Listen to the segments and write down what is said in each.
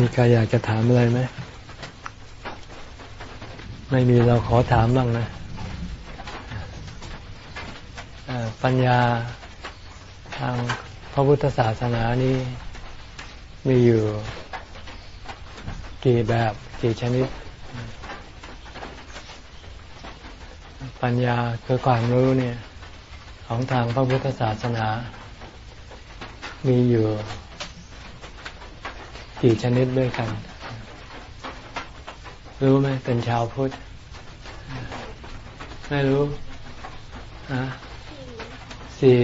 มีใครอยากจะถามอะไรไหม ไม่มีเราขอถามบ้างนะปัญญาทางพระพุทธศาสนานี้มีอยู่กี่แบบกี่ชนิด ปัญญาคือความรู้เนี่ย ของทางพระพุทธศาสนา มีอยู่ กี่ชนิดด้วยกัน รู้ไหมเป็นชาวพุทธ ไม่รู้อะสี่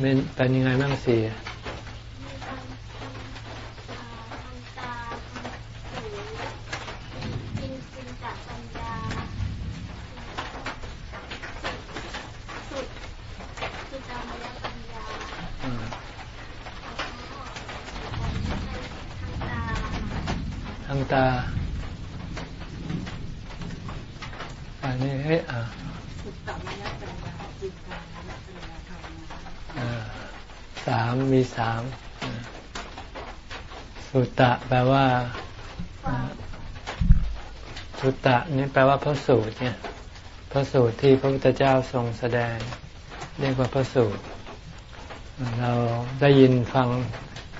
เป็นเป็นยังไงบ้างสี่ตาอันนี้เฮ้ยอะสามมีสามสุตตะ แปล ว่าสุตตะนี่แปลว่าพระสูตรเนี่ยพระสูตรที่พระพุทธเจ้าทรงแสดง เรียกว่าพระสูตร เราได้ยินฟัง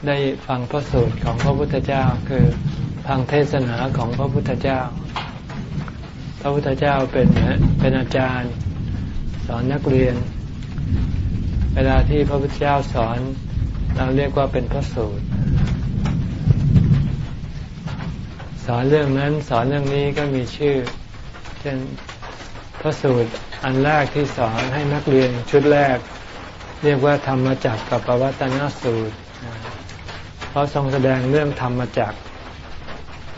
ได้ฟังพระสูตรของพระพุทธเจ้าคือฟังเทศนาของพระพุทธเจ้า พระพุทธเจ้าเป็นเป็นอาจารย์ สอนนักเรียน เวลาที่พระพุทธเจ้าสอน เราเรียกว่าเป็นพระสูตร ส อนเรื่องนั้นสอนเรื่องนี้ก็มีชื่อ เช่นพระสูตรอันแรกที่สอนให้นักเรียนชุดแรก เรียกว่าธรรมจักรกับปวัตนสูตรเพราะทรงแสดงเรื่องธรรมจักร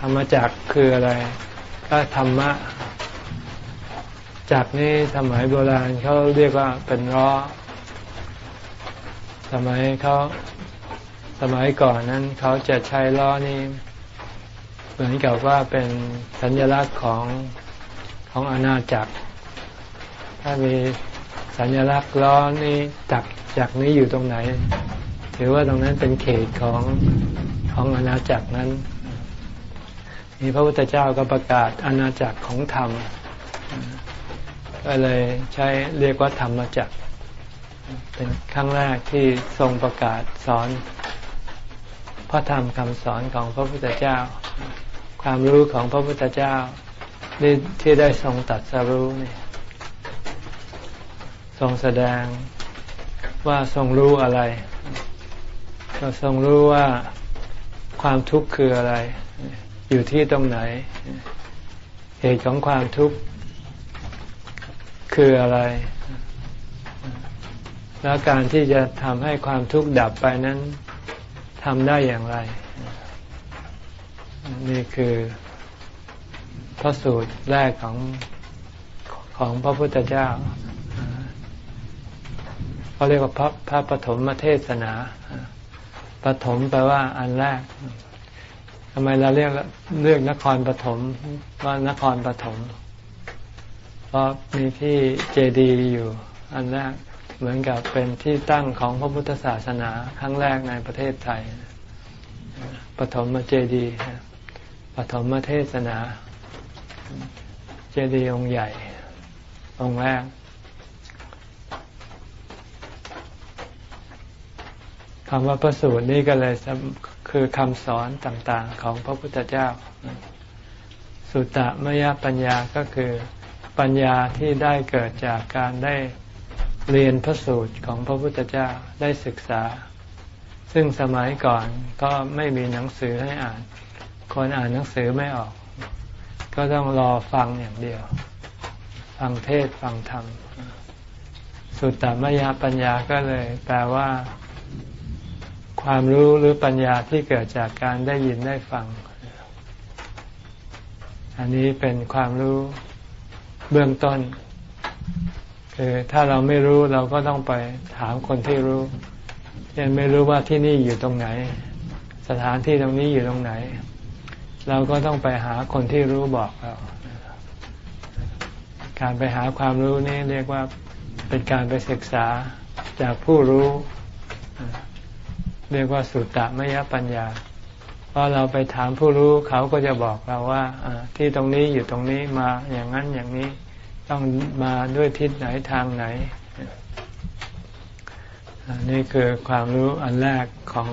ธรรมจักคืออะไร ก็ธรรมะจักนี่สมัยโบราณเขาเรียกว่าเป็นล้อสมัยเขาสมัยก่อนนั้นเขาจะใช้ล้อนี่ เหมือนกับว่าเป็นสัญลักษณ์ของของอาณาจักร ถ้ามีสัญลักษณ์ล้อนี่จักจักนี้อยู่ตรงไหน ถือว่าตรงนั้นเป็นเขตของของอาณาจักรนั้นนี่พระพุทธเจ้าก็ประกาศอาณาจักรของธรรม ก็เลยใช้เรียกว่าธรรมจักร เป็นครั้งแรกที่ทรงประกาศสอน พระธรรมคำสอนของพระพุทธเจ้า ความรู้ของพระพุทธเจ้าที่ได้ทรงตัดสรู้นี่ทรงแสดงว่าทรงรู้อะไร ก็ทรงรู้ว่าความทุกข์คืออะไร อยู่ที่ตรงไหน เหตุของความทุกข์คืออะไร แล้วการที่จะทำให้ความทุกข์ดับไปนั้นทำได้อย่างไร นี่คือพระสูตรแรกของของพระพุทธเจ้าเขาเรียกว่าพระพระปฐมเทศนาปฐมแปลว่าอันแรกทำไมเราเรียกเรียกนครปฐมว่านครปฐมเพราะมีที่เจดีย์อยู่ อันแรกเหมือนกับเป็นที่ตั้งของพระพุทธศาสนาครั้งแรกในประเทศไทยปฐมเจดีย์ ปฐมเทศนา เจดีย์องค์ใหญ่ องค์แรกคำว่าประสูตรนี่ก็เลยคือคำสอนต่างๆ ของพระพุทธเจ้า สุตตะมยปัญญาก็คือปัญญาที่ได้เกิดจากการได้เรียนพระสูตรของพระพุทธเจ้าได้ศึกษา ซึ่งสมัยก่อนก็ไม่มีหนังสือให้อ่าน คนอ่านหนังสือไม่ออก ก็ต้องรอฟังอย่างเดียว ฟังเทศฟังธรรม สุตตมยปัญญาก็เลย แปลว่า ความรู้หรือปัญญาที่เกิดจากการได้ยินได้ฟัง อันนี้เป็นความรู้เบื้องต้น คือถ้าเราไม่รู้เราก็ต้องไปถามคนที่รู้ยังไม่รู้ว่าที่นี่อยู่ตรงไหน สถานที่ตรงนี้อยู่ตรงไหน เราก็ต้องไปหาคนที่รู้บอกเรา การไปหาความรู้นี่เรียกว่าเป็นการไปศึกษาจากผู้รู้ เรียกว่าสุตตะมยปัญญาพอเราไปถามผู้รู้เขาก็จะบอกเราว่าที่ตรงนี้อยู่ตรงนี้มาอย่างนั้นอย่างนี้ต้องมาด้วยทิศไหนทางไหน นี่คือความรู้อันแรกของ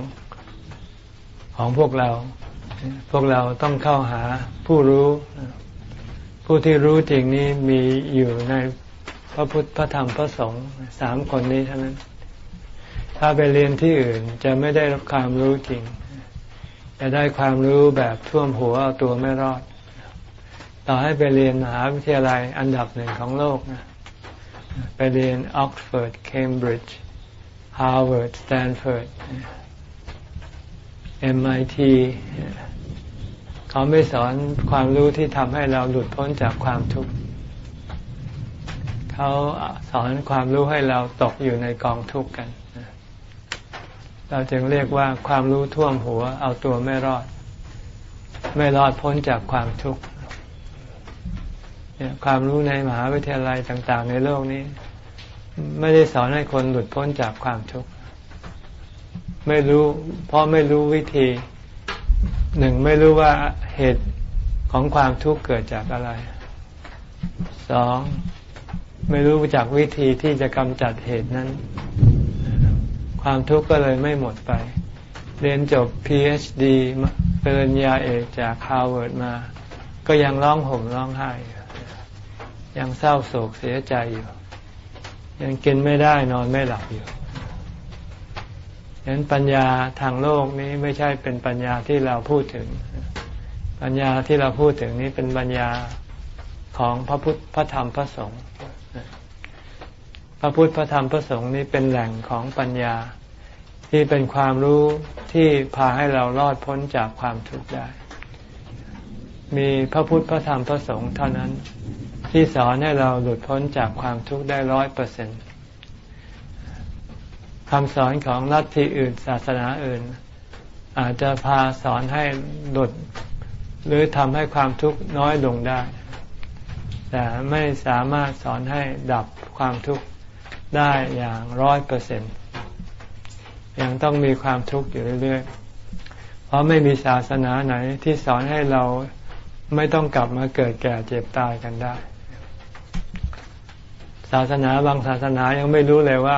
ของพวกเรา พวกเราต้องเข้าหาผู้รู้ ผู้ที่รู้จริงนี้มีอยู่ในพระพุทธพระธรรมพระสงฆ์สามคนนี้เท่านั้น ถ้าไปเรียนที่อื่นจะไม่ได้รับความรู้จริง จะได้ความรู้แบบท่วมหัวเอาตัวไม่รอด ต่อให้ไปเรียนมหาวิทยาลัยอันดับหนึ่งของโลกนะไปเรียนออกซฟอร์ดเคมบริดจ์ฮาร์วาร์ดสแตนฟอร์ด MIT เขาไม่สอนความรู้ที่ทำให้เราหลุดพ้นจากความทุกข์เขาสอนความรู้ให้เราตกอยู่ในกองทุกข์กัน เราจึงเรียกว่าความรู้ท่วมหัว เอาตัวไม่รอด ไม่รอดพ้นจากความทุกข์ความรู้ในมหาวิทยาลัยต่าง ๆ ในโลกนี้ ไม่ได้สอนให้คนหลุดพ้นจากความทุกข์ไม่รู้ เพราะไม่รู้วิธี หนึ่งไม่รู้ว่าเหตุของความทุกข์เกิดจากอะไร สอง ไม่รู้จักวิธีที่จะกำจัดเหตุนั้น ความทุกข์ก็เลยไม่หมดไป เรียนจบ PhD ปริญญาเอกจากฮาร์วาร์ดมา ก็ยังร้องห่มร้องไห้ ยังเศร้าโศกเสียใจอยู่ ยังกินไม่ได้นอนไม่หลับอยู่ ฉะนั้นปัญญาทางโลกนี้ไม่ใช่เป็นปัญญาที่เราพูดถึง ปัญญาที่เราพูดถึงนี้เป็นปัญญาของพระพุทธพระธรรมพระสงฆ์พระพุทธพระธรรมพระสงฆ์นี้เป็นแหล่งของปัญญาที่เป็นความรู้ที่พาให้เรารอดพ้นจากความทุกข์ได้ มีพระพุทธพระธรรมพระสงฆ์เท่านั้นที่สอนให้เราหลุดพ้นจากความทุกข์ได้ร้อยเปอร์เซ็นต์ คำสอนของลัทธิอื่น ศาสนาอื่น อาจจะพาสอนให้หลุดหรือทำให้ความทุกข์น้อยลงได้ แต่ไม่สามารถสอนให้ดับความทุกข์ได้อย่างร้อยเปอร์เซ็นต์ยังต้องมีความทุกข์อยู่เรื่อยๆ เพราะไม่มีศาสนาไหนที่สอนให้เราไม่ต้องกลับมาเกิดแก่เจ็บตายกันได้ ศาสนาบางศาสนายังไม่รู้เลยว่า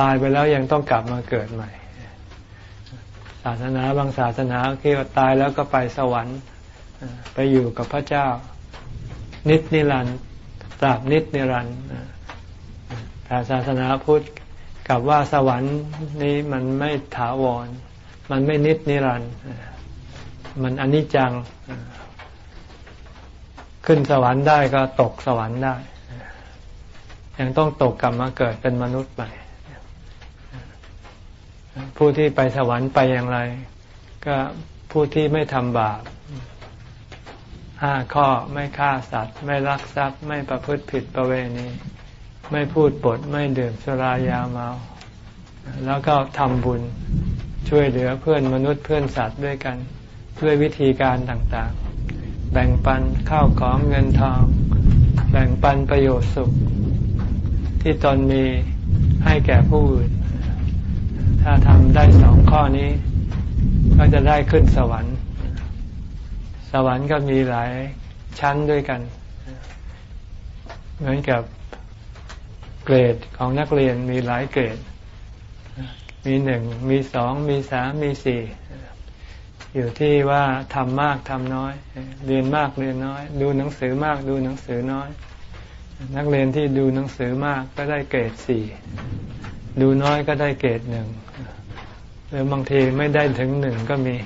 ตายไปแล้วยังต้องกลับมาเกิดใหม่ ศาสนาบางศาสนาคิดว่าตายแล้วก็ไปสวรรค์ไปอยู่กับพระเจ้า นิจนิรันดร์ตราบนิจนิรันดร์แต่ศาสนาพุทธกับว่าสวรรค์นี้มันไม่ถาวร มันไม่นิจนิรันด์มันอนิจจัง ขึ้นสวรรค์ได้ก็ตกสวรรค์ได้ ยังต้องตกกลับมาเกิดเป็นมนุษย์ใหม่ ผู้ที่ไปสวรรค์ไปอย่างไร ก็ผู้ที่ไม่ทำบาปห้าข้อไม่ฆ่าสัตว์ ไม่ลักทรัพย์ ไม่ประพฤติผิดประเวณี ไม่พูดปด ไม่ดื่มสุรายาเมา แล้วก็ทำบุญช่วยเหลือเพื่อนมนุษย์เพื่อนสัตว์ด้วยกัน ด้วยวิธีการต่างๆ แบ่งปันข้าวของเงินทอง แบ่งปันประโยชน์สุข ที่ตนมีให้แก่ผู้อื่น ถ้าทำได้สองข้อนี้ ก็จะได้ขึ้นสวรรค์ สวรรค์ก็มีหลายชั้นด้วยกัน เหมือนกับเกรดของนักเรียนมีหลายเกรด มีหนึ่ง มีสอง มีสาม มีสี่ อยู่ที่ว่าทำมากทำน้อย เรียนมากเรียนน้อย ดูหนังสือมากดูหนังสือน้อย นักเรียนที่ดูหนังสือมากก็ได้เกรดสี่ ดูน้อยก็ได้เกรดหนึ่งหรือบางทีไม่ได้ถึงหนึ่งก็มี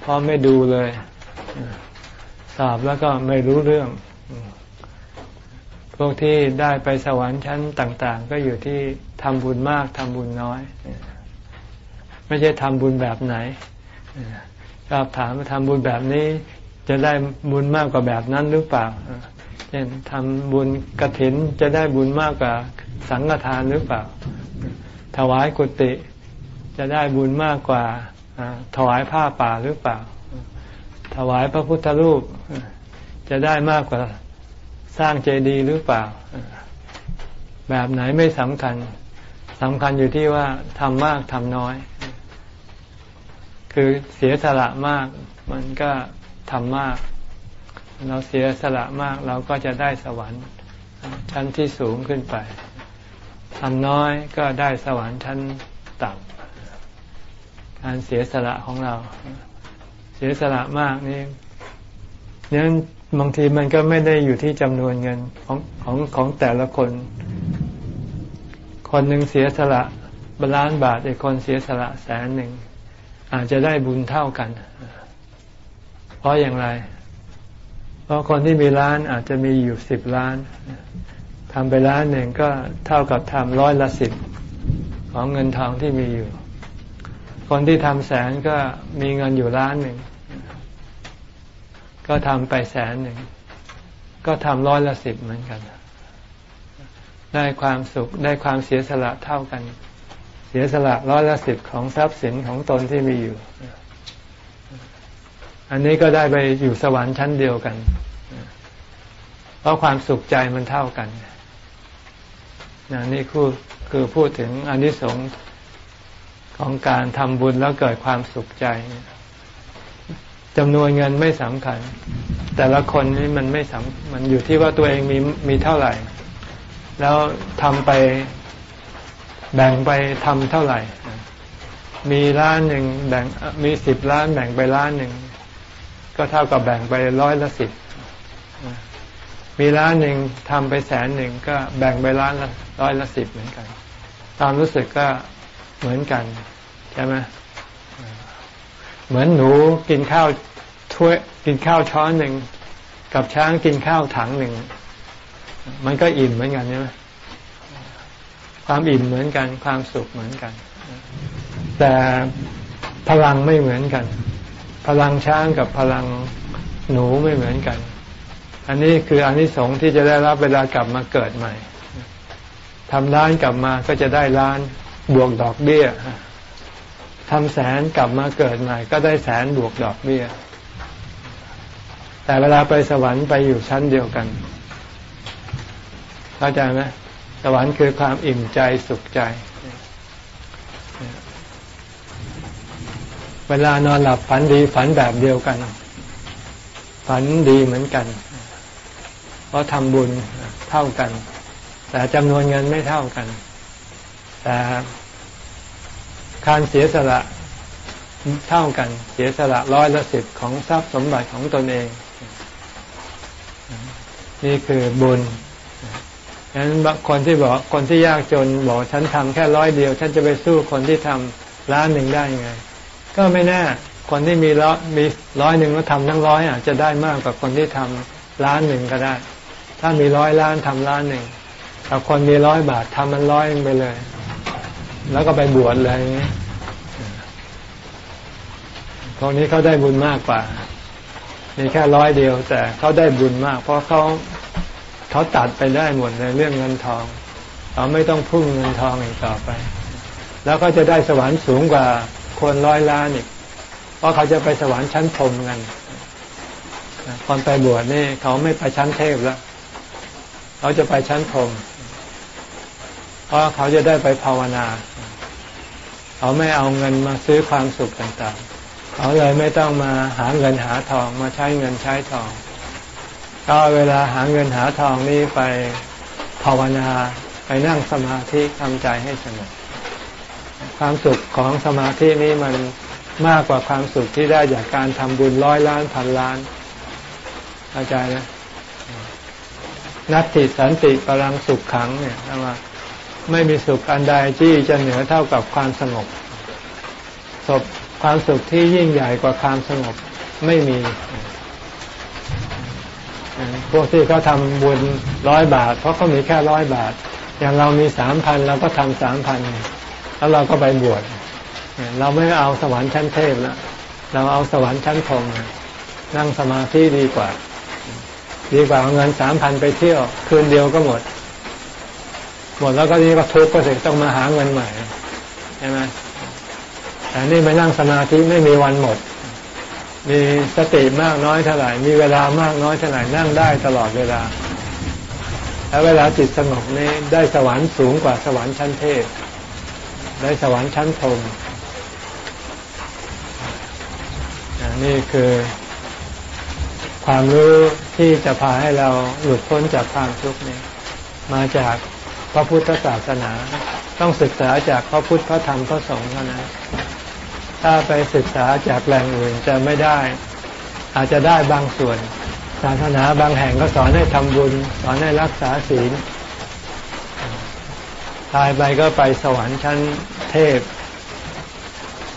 เพราะไม่ดูเลยสอบแล้วก็ไม่รู้เรื่อง พวกที่ได้ไปสวรรค์ชั้นต่าง ๆ ก็อยู่ที่ทำบุญมากทำบุญน้อย ไม่ใช่ทำบุญแบบไหนชอบถามว่าทำบุญแบบนี้ จะได้บุญมากกว่าแบบนั้นหรือเปล่าเช่นทำบุญกระถินจะได้บุญมากกว่า สังฆทานหรือเปล่า ถวายกุฏิจะได้บุญมากกว่าถวายผ้าป่าหรือเปล่า ถวายพระพุทธรูป จะได้มากกว่าสร้างเจดีย์หรือเปล่า แบบไหนไม่สำคัญสำคัญอยู่ที่ว่าทำมากทำน้อย คือเสียสละมาก มันก็ทำมาก เราเสียสละมากเราก็จะได้สวรรค์ชั้นที่สูงขึ้นไป ทำน้อยก็ได้สวรรค์ชั้นต่ำการเสียสละของเรา เสียสละมากนี่เนี่ยบางทีมันก็ไม่ได้อยู่ที่จำนวนเงินของของของแต่ละคน คนหนึ่งเสียสละบล้านบาทอีกคนเสียสละแสนหนึ่งอาจจะได้บุญเท่ากัน เพราะอย่างไร เพราะคนที่มีล้านอาจจะมีอยู่สิบล้าน ทำไปล้านหนึ่งก็เท่ากับทำร้อยละสิบของเงินทองที่มีอยู่ คนที่ทำแสนก็มีเงินอยู่ล้านหนึ่ง ก็ทำไปแสนหนึ่ง ก็ทำร้อยละสิบเหมือนกัน ได้ความสุขได้ความเสียสละเท่ากัน เสียสละร้อยละสิบของทรัพย์สินของตนที่มีอยู่ อันนี้ก็ได้ไปอยู่สวรรค์ชั้นเดียวกัน เพราะความสุขใจมันเท่ากัน นนี่คือคือพูดถึงอนิสงส์ของการทำบุญแล้วเกิดความสุขใจจำนวนเงินไม่สำคัญ แต่ละคนนี่มันไม่สำมันอยู่ที่ว่าตัวเองมีมีเท่าไหร่ แล้วทำไปแบ่งไปทำเท่าไหร่ มีล้านหนึ่งแบ่งมีสิบล้านแบ่งไปล้านหนึ่งก็เท่ากับแบ่งไปร้อยละสิบ มีล้านหนึ่งทำไปแสนหนึ่งก็แบ่งไปล้านละร้อยละสิบเหมือนกันความรู้สึกก็เหมือนกัน ใช่ไหมเหมือนหนูกินข้าวถ้วยกินข้าวช้อนหนึ่งกับช้างกินข้าวถังหนึ่งมันก็อิ่มเหมือนกันใช่ไหมความอิ่มเหมือนกัน ความสุขเหมือนกัน แต่พลังไม่เหมือนกัน พลังช้างกับพลังหนูไม่เหมือนกัน อันนี้คืออันที่สงที่จะได้รับเวลากลับมาเกิดใหม่ทำร้านกลับมาก็จะได้ร้านบวกดอกเบี้ยทำแสนกลับมาเกิดใหม่ ก็ได้แสนบวกดอกเบี้ย แต่เวลาไปสวรรค์ไปอยู่ชั้นเดียวกัน เข้าใจไหมสวรรค์คือความอิ่มใจสุขใจ เวลานอนหลับฝันดีฝันแบบเดียวกัน ฝันดีเหมือนกัน เพราะทำบุญเท่ากัน แต่จำนวนเงินไม่เท่ากัน แต่การเสียสละเท่ากัน เสียสละร้อยละสิบของทรัพย์สมบัติของตนเอง นี่คือบุญฉะนั้นคนที่บอกคนที่ยากจนบอกฉันทำแค่ร้อยเดียว ฉันจะไปสู้คนที่ทำล้านหนึ่งได้ยังไง ก็ไม่แน่คนที่มีร้อยมีร้อยหนึ่งแล้วทำทั้งร้อยอาจจะได้มากกว่าคนที่ทำล้านหนึ่งก็ได้ ถ้ามีร้อยล้านทำล้านหนึ่งถ้าคนมีร้อยบาททำมันร้อยไปเลย แล้วก็ไปบวชเลยอย่างนี้พวกนี้เขาได้บุญมากกว่า มีแค่ร้อยเดียว แต่เขาได้บุญมาก เพราะเขาเขาตัดไปได้หมดในเรื่องเงินทองเขาไม่ต้องพุ่งเงินทองอีกต่อไป แล้วก็จะได้สวรรค์สูงกว่าคนร้อยล้านอีก เพราะเขาจะไปสวรรค์ชั้นพรมกันตอนไปบวชนี่เขาไม่ไปชั้นเทพแล้ว เขาจะไปชั้นพรมเพราะเขาจะได้ไปภาวนา เขาไม่เอาเงินมาซื้อความสุขต่างๆ เขาเลยไม่ต้องมาหาเงินหาทองมาใช้เงินใช้ทองก็เวลาหาเงินหาทองนี้ไปภาวนาไปนั่งสมาธิทำใจให้สงบความสุขของสมาธินี้มันมากกว่าความสุขที่ได้จากการทำบุญร้อยล้านพันล้านเข้าใจนะ นัตติสันติพลังสุขขังเนี่ยว่าไม่มีสุขอันใดที่จะเหนือเท่ากับความสงบศพความสุขที่ยิ่งใหญ่กว่าความสงบไม่มี พวกที่เขาทำบุญร้อยบาท เพราะเขามีแค่ร้อยบาท อย่างเรามีสามพันเราก็ทำสามพันแล้วเราก็ไปบวชเราไม่เอาสวรรค์ชั้นเทพแล้วเราเอาสวรรค์ชั้นพรมนั่งสมาธิดีกว่า ดีกว่าเอาเงินสามพันไปเที่ยว คืนเดียวก็หมด หมดแล้วก็นี่ก็ทุกข์ก็ถึงต้องมาหาเงินใหม่ใช่ไหมแต่นี่ไปนั่งสมาธิไม่มีวันหมด มีสติมากน้อยเท่าไหร่ มีเวลามากน้อยเท่าไหร่นั่งได้ตลอดเวลา แล้วเวลาจิตสงบนี้ได้สวรรค์สูงกว่าสวรรค์ชั้นเทพ ได้สวรรค์ชั้นพรมนี่คือ ความรู้ที่จะพาให้เราหลุดพ้นจากความทุกข์นี้มาจากพระพุทธศาสนา ต้องศึกษาจากพระพุทธพระธรรมพระสงฆ์เท่านั้น ถ้าไปศึกษาจากแหล่งอื่นจะไม่ได้ อาจจะได้บางส่วนศาสนาบางแห่งก็สอนให้ทำบุญ สอนให้รักษาศีลตายไปก็ไปสวรรค์ชั้นเทพ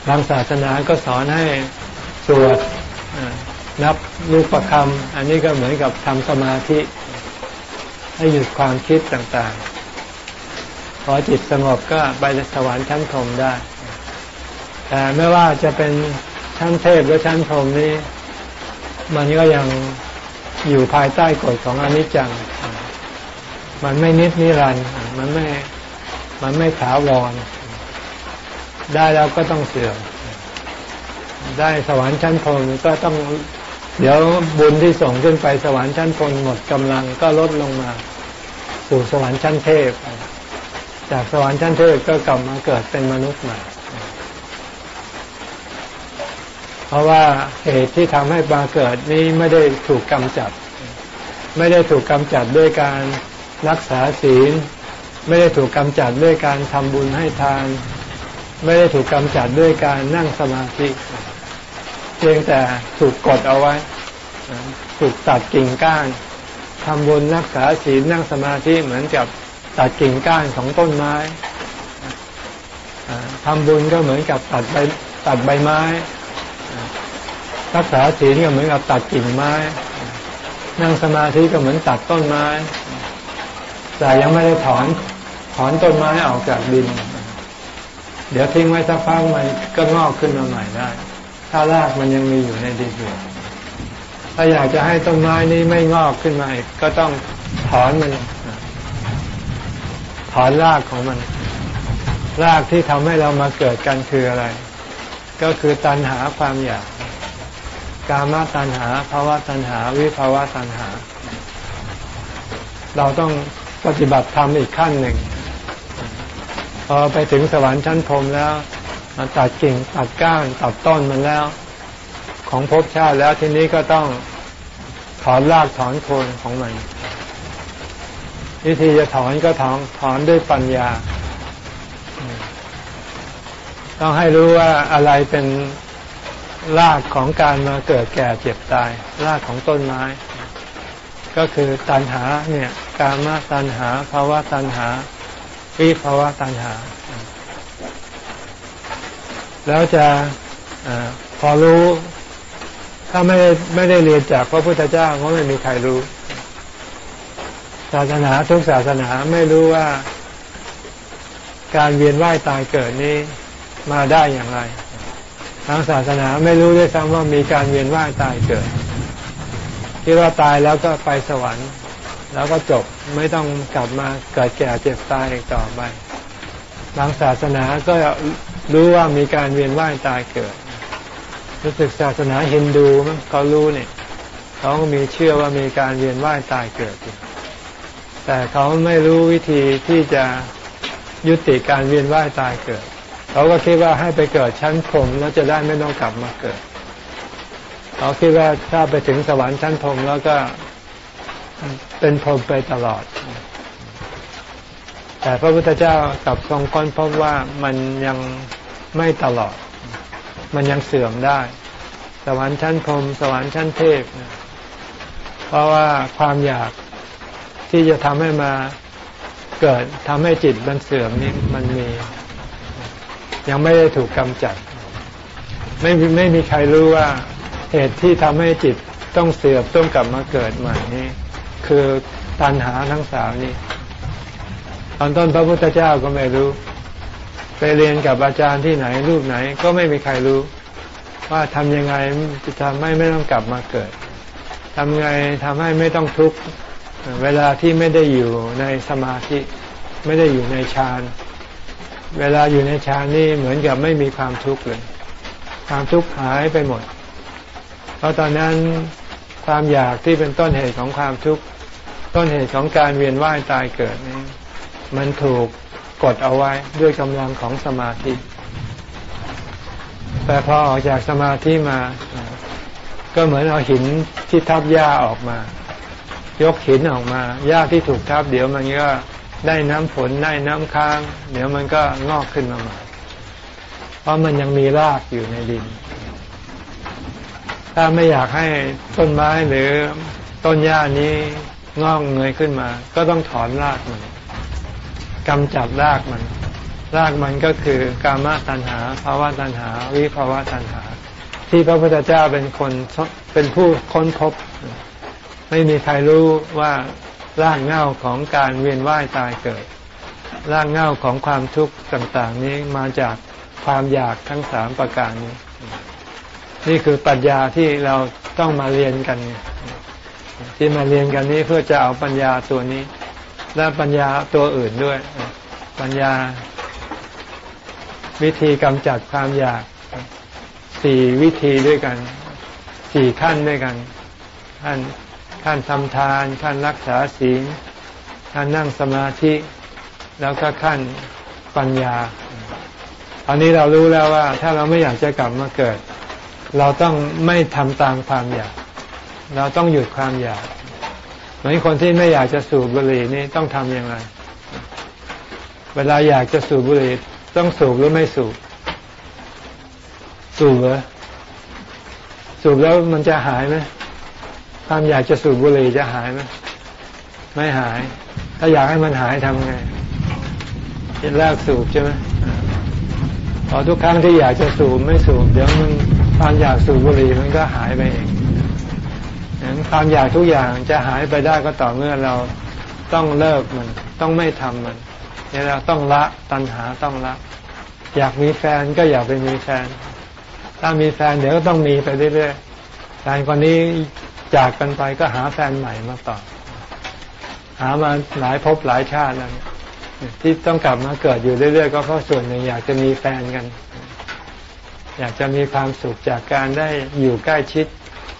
บางศาสนาก็สอนให้สวด นับลูกประคำอันนี้ก็เหมือนกับทำสมาธิ ให้หยุดความคิดต่างๆ พอจิตสงบก็ไปสวรรค์ชั้นพรมได้ แต่ไม่ว่าจะเป็นชั้นเทพหรือชั้นพรมนี้ มันก็ยังอยู่ภายใต้กฎของอนิจจัง มันไม่นิดนิรันด์มันไม่ มันไม่ถาวร ได้แล้วก็ต้องเสื่อม ได้สวรรค์ชั้นพรมก็ต้อง เดี๋ยวบุญที่ส่งขึ้นไปสวรรค์ชั้นพลหมดกำลังก็ลดลงมา สู่สวรรค์ชั้นเทพ จากสวรรค์ชั้นเทพก็กลับมาเกิดเป็นมนุษย์ใหม่ เพราะว่าเหตุที่ทำให้มาเกิดนี้ไม่ได้ถูกกำจัด ไม่ได้ถูกกำจัดด้วยการรักษาศีล ไม่ได้ถูกกำจัดด้วยการทำบุญให้ทาน ไม่ได้ถูกกำจัดด้วยการนั่งสมาธิ เพียงแต่ถูกกดเอาไว้ถูกตัดกิ่งก้านทำบุญรักษาศีลนั่งสมาธิเหมือนกับตัดกิ่งก้านของต้นไม้ทำบุญก็เหมือนกับตัดใบตัดใบไม้ รักษาศีลก็เหมือนกับตัดกิ่งไม้ นั่งสมาธิก็เหมือนตัดต้นไม้ แต่ยังไม่ได้ถอนถอนต้นไม้ออกจากดิน เดี๋ยวทิ้งไว้สักพักมันก็งอกขึ้นมาใหม่ได้ ถ้ารากมันยังมีอยู่ในดินอยู่ถ้าอยากจะให้ต้นไม้นี้ไม่งอกขึ้นมาอีกก็ต้องถอนมัน ถอนรากของมัน รากที่ทำให้เรามาเกิดกันคืออะไร ก็คือตัณหาความอยาก กามตัณหาภาวะตัณหา วิภาวะตัณหา เราต้องปฏิบัติธรรมอีกขั้นหนึ่งพอไปถึงสวรรค์ชั้นพรมแล้ว ตัดกิ่งตัดก้านตัดต้นมันแล้ว ของภพชาติแล้วทีนี้ก็ต้องถอนรากถอนโคนของมันวิธีจะถอนก็ถอนถอนด้วยปัญญา ต้องให้รู้ว่าอะไรเป็นรากของการมาเกิดแก่เจ็บตาย รากของต้นไม้ ก็คือตัณหาเนี่ย กามาตัณหาภาวะตัณหาวิภาวะตัณหา แล้วจะอพอรู้ถ้าไม่ไม่ได้เรียนจากพระพุทธเจ้าก็ไม่มีใครรู้ ศาสนาทุกศาสนาไม่รู้ว่า การเวียนว่ายตายเกิดนี้มาได้อย่างไรทางศาสนาไม่รู้ด้วยซ้ำว่ามีการเวียนว่ายตายเกิดคิดว่าตายแล้วก็ไปสวรรค์ แล้วก็จบไม่ต้องกลับมาเกิดแก่เจ็บตายอีกต่อไปบางศาสนาก็ รู้ว่ามีการเวียนว่ายตายเกิด รู้สึกศาสนาฮินดูมั้งเขารู้เนี่ยเขาก็มีเชื่อว่ามีการเวียนว่ายตายเกิด แต่เขาไม่รู้วิธีที่จะยุติการเวียนว่ายตายเกิด เขาก็คิดว่าให้ไปเกิดชั้นพรมแล้วจะได้ไม่ต้องกลับมาเกิด เขาคิดว่าถ้าไปถึงสวรรค์ชั้นพรมแล้วก็เป็นพรมไปตลอด แต่พระพุทธเจ้ากับทรงค้นพบว่ามันยังไม่ตลอด มันยังเสื่อมได้ สวรรค์ชั้นพรมสวรรค์ชั้นเทพ เพราะว่าความอยากที่จะทำให้มาเกิดทำให้จิตมันเสื่อมนี่มันมี ยังไม่ได้ถูกกำจัด ไม่ไม่มีใครรู้ว่าเหตุที่ทำให้จิตต้องเสื่อมต้องกลับมาเกิดใหม่นี่คือตัณหาทั้งสามนี่ ตอนต้นพระพุทธเจ้าก็ไม่รู้ ไปเรียนกับอาจารย์ที่ไหนรูปไหน ก็ไม่มีใครรู้ ว่าทำยังไงจะทำให้ไม่ต้องกลับมาเกิดทำไงทำให้ไม่ต้องทุกข์เวลาที่ไม่ได้อยู่ในสมาธิไม่ได้อยู่ในฌานเวลาอยู่ในฌานนี่เหมือนกับไม่มีความทุกข์เลย ความทุกข์หายไปหมด เพราะตอนนั้นความอยากที่เป็นต้นเหตุของความทุกข์ต้นเหตุของการเวียนว่ายตายเกิดนี้ มันถูกกดเอาไว้ด้วยกำลังของสมาธิ แต่พอออกจากสมาธิมา ก็เหมือนเอาหินที่ทับหญ้าออกมา ยกหินออกมาหญ้าที่ถูกทับเดี๋ยวมันก็ได้น้ำฝนได้น้ำค้าง เดี๋ยวมันก็งอกขึ้นมาใหม่เพราะมันยังมีรากอยู่ในดิน ถ้าไม่อยากให้ต้นไม้หรือต้นหญ้านี้งอกเงยขึ้นมา ก็ต้องถอนรากมัน กำจัดรากมัน รากมันก็คือกามตัณหาภาวะตัณหา วิภาวะตัณหา ที่พระพุทธเจ้าเป็นคนเป็นผู้ค้นพบ ไม่มีใครรู้ว่ารากเหง้าของการเวียนว่ายตายเกิด รากเหง้าของความทุกข์ต่างๆ นี้มาจากความอยากทั้งสามประการนี้ นี่คือปัญญาที่เราต้องมาเรียนกัน ที่มาเรียนกันนี้เพื่อจะเอาปัญญาตัวนี้ และปัญญาตัวอื่นด้วย ปัญญา วิธีกำจัดความอยากสี่วิธีด้วยกันสี่ขั้นด้วยกัน ขั้นขั้นทำทาน ขั้นรักษาศีลขั้นนั่งสมาธิ แล้วก็ขั้นปัญญา อันนี้เรารู้แล้วว่า ถ้าเราไม่อยากจะกลับมาเกิด เราต้องไม่ทำตามความอยาก เราต้องหยุดความอยาก เหมือนคนที่ไม่อยากจะสูบบุหรี่นี่ต้องทำยังไงเวลาอยากจะสูบบุหรี่ต้องสูบหรือไม่สูบ สูบเหรอ สูบแล้วมันจะหายไหมความอยากจะสูบบุหรี่จะหายไหมไม่หาย ถ้าอยากให้มันหายทำไงแรกสูบใช่ไหมพอทุกครั้งที่อยากจะสูบไม่สูบ เดี๋ยวมันความอยากสูบบุหรี่มันก็หายไปเอง ความอยากทุกอย่างจะหายไปได้ก็ต่อเมื่อเราต้องเลิกมัน ต้องไม่ทำมันเนี่ยเราต้องละตัณหาต้องละ อยากมีแฟนก็อยากไปมีแฟน ถ้ามีแฟนเดี๋ยวก็ต้องมีไปเรื่อยๆแฟนคนนี้จากกันไปก็หาแฟนใหม่มาต่อ หามาหลายภพหลายชาติแล้วที่ต้องกลับมาเกิดอยู่เรื่อยๆก็เพราะส่วนหนึ่งอยากจะมีแฟนกัน อยากจะมีความสุขจากการได้อยู่ใกล้ชิด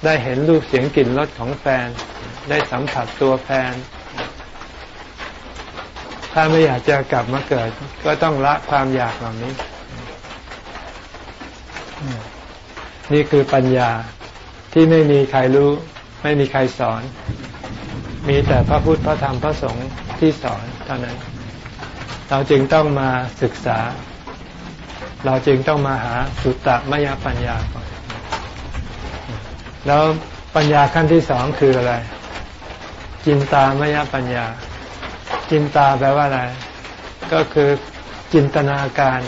ได้เห็นรูปเสียงกลิ่นรสของแฟน ได้สัมผัสตัวแฟน ถ้าไม่อยากจะกลับมาเกิด ก็ต้องละความอยากเหล่านี้ นี่คือปัญญาที่ไม่มีใครรู้ ไม่มีใครสอน มีแต่พระพุทธพระธรรมพระสงฆ์ที่สอนเท่านั้น เราจึงต้องมาศึกษา เราจึงต้องมาหาสุตตะมยปัญญาก่อน แล้วปัญญาขั้นที่สองคืออะไร จินตามยปัญญา จินตาแปลว่าอะไร ก็คือจินตนาการ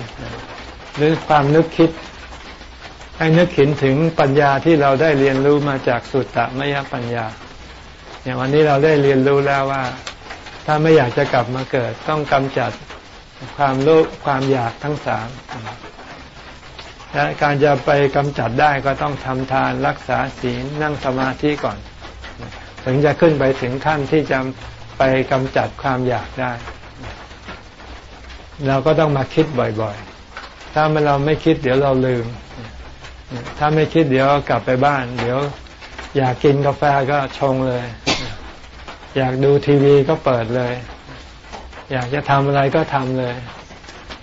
หรือความนึกคิด ให้นึกเห็นถึงปัญญาที่เราได้เรียนรู้มาจากสุตตมยปัญญา อย่างวันนี้เราได้เรียนรู้แล้วว่า ถ้าไม่อยากจะกลับมาเกิด ต้องกำจัดความโลภความอยากทั้งสาม และการจะไปกำจัดได้ก็ต้องทำทานรักษาศีลนั่งสมาธิก่อน ถึงจะขึ้นไปถึงขั้นที่จะไปกำจัดความอยากได้ เราก็ต้องมาคิดบ่อยๆ ถ้าเราไม่คิดเดี๋ยวเราลืม ถ้าไม่คิดเดี๋ยวกลับไปบ้าน เดี๋ยวอยากกินกาแฟก็ชงเลย อยากดูทีวีก็เปิดเลย อยากจะทำอะไรก็ทำเลย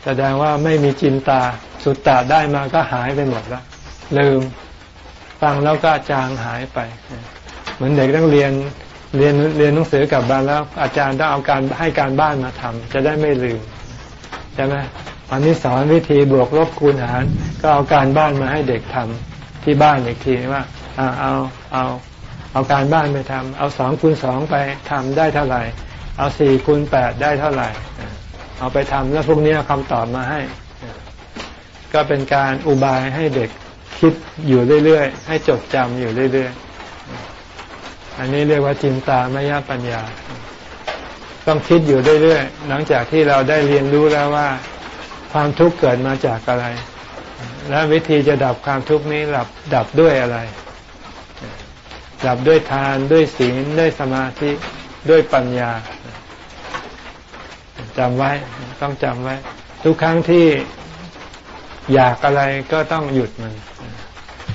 แสดงว่าไม่มีจินตา สุดตาได้มาก็หายไปหมดแล้วลืมฟังแล้วก็จางหายไป เหมือนเด็กต้องเรียนเรียนเรียนหนังสือกลับบ้านแล้ว อาจารย์ต้องเอาการให้การบ้านมาทำจะได้ไม่ลืมใช่ไหมวันนี้สอนวิธีบวกลบคูณหาร ก็เอาการบ้านมาให้เด็กทำที่บ้านอีกทีว่าเอาเอาเอาเอาการบ้านไปทำเอาสองคูณสองไปทำได้เท่าไหร่ เอาสี่คูณแปดได้เท่าไหร่ เอาไปทำแล้วพวกนี้คำตอบมาให้ ก็เป็นการอุบายให้เด็กคิดอยู่เรื่อยๆ ให้จดจำอยู่เรื่อยๆ อันนี้เรียกว่าจินตามยปัญญา ต้องคิดอยู่เรื่อยๆ หลังจากที่เราได้เรียนรู้แล้วว่า ความทุกข์เกิดมาจากอะไร และวิธีจะดับความทุกข์นี้ดับดับด้วยอะไร ดับด้วยทานด้วยศีลด้วยสมาธิด้วยปัญญาจำไว้ต้องจำไว้ ทุกครั้งที่ อยากอะไรก็ต้องหยุดมัน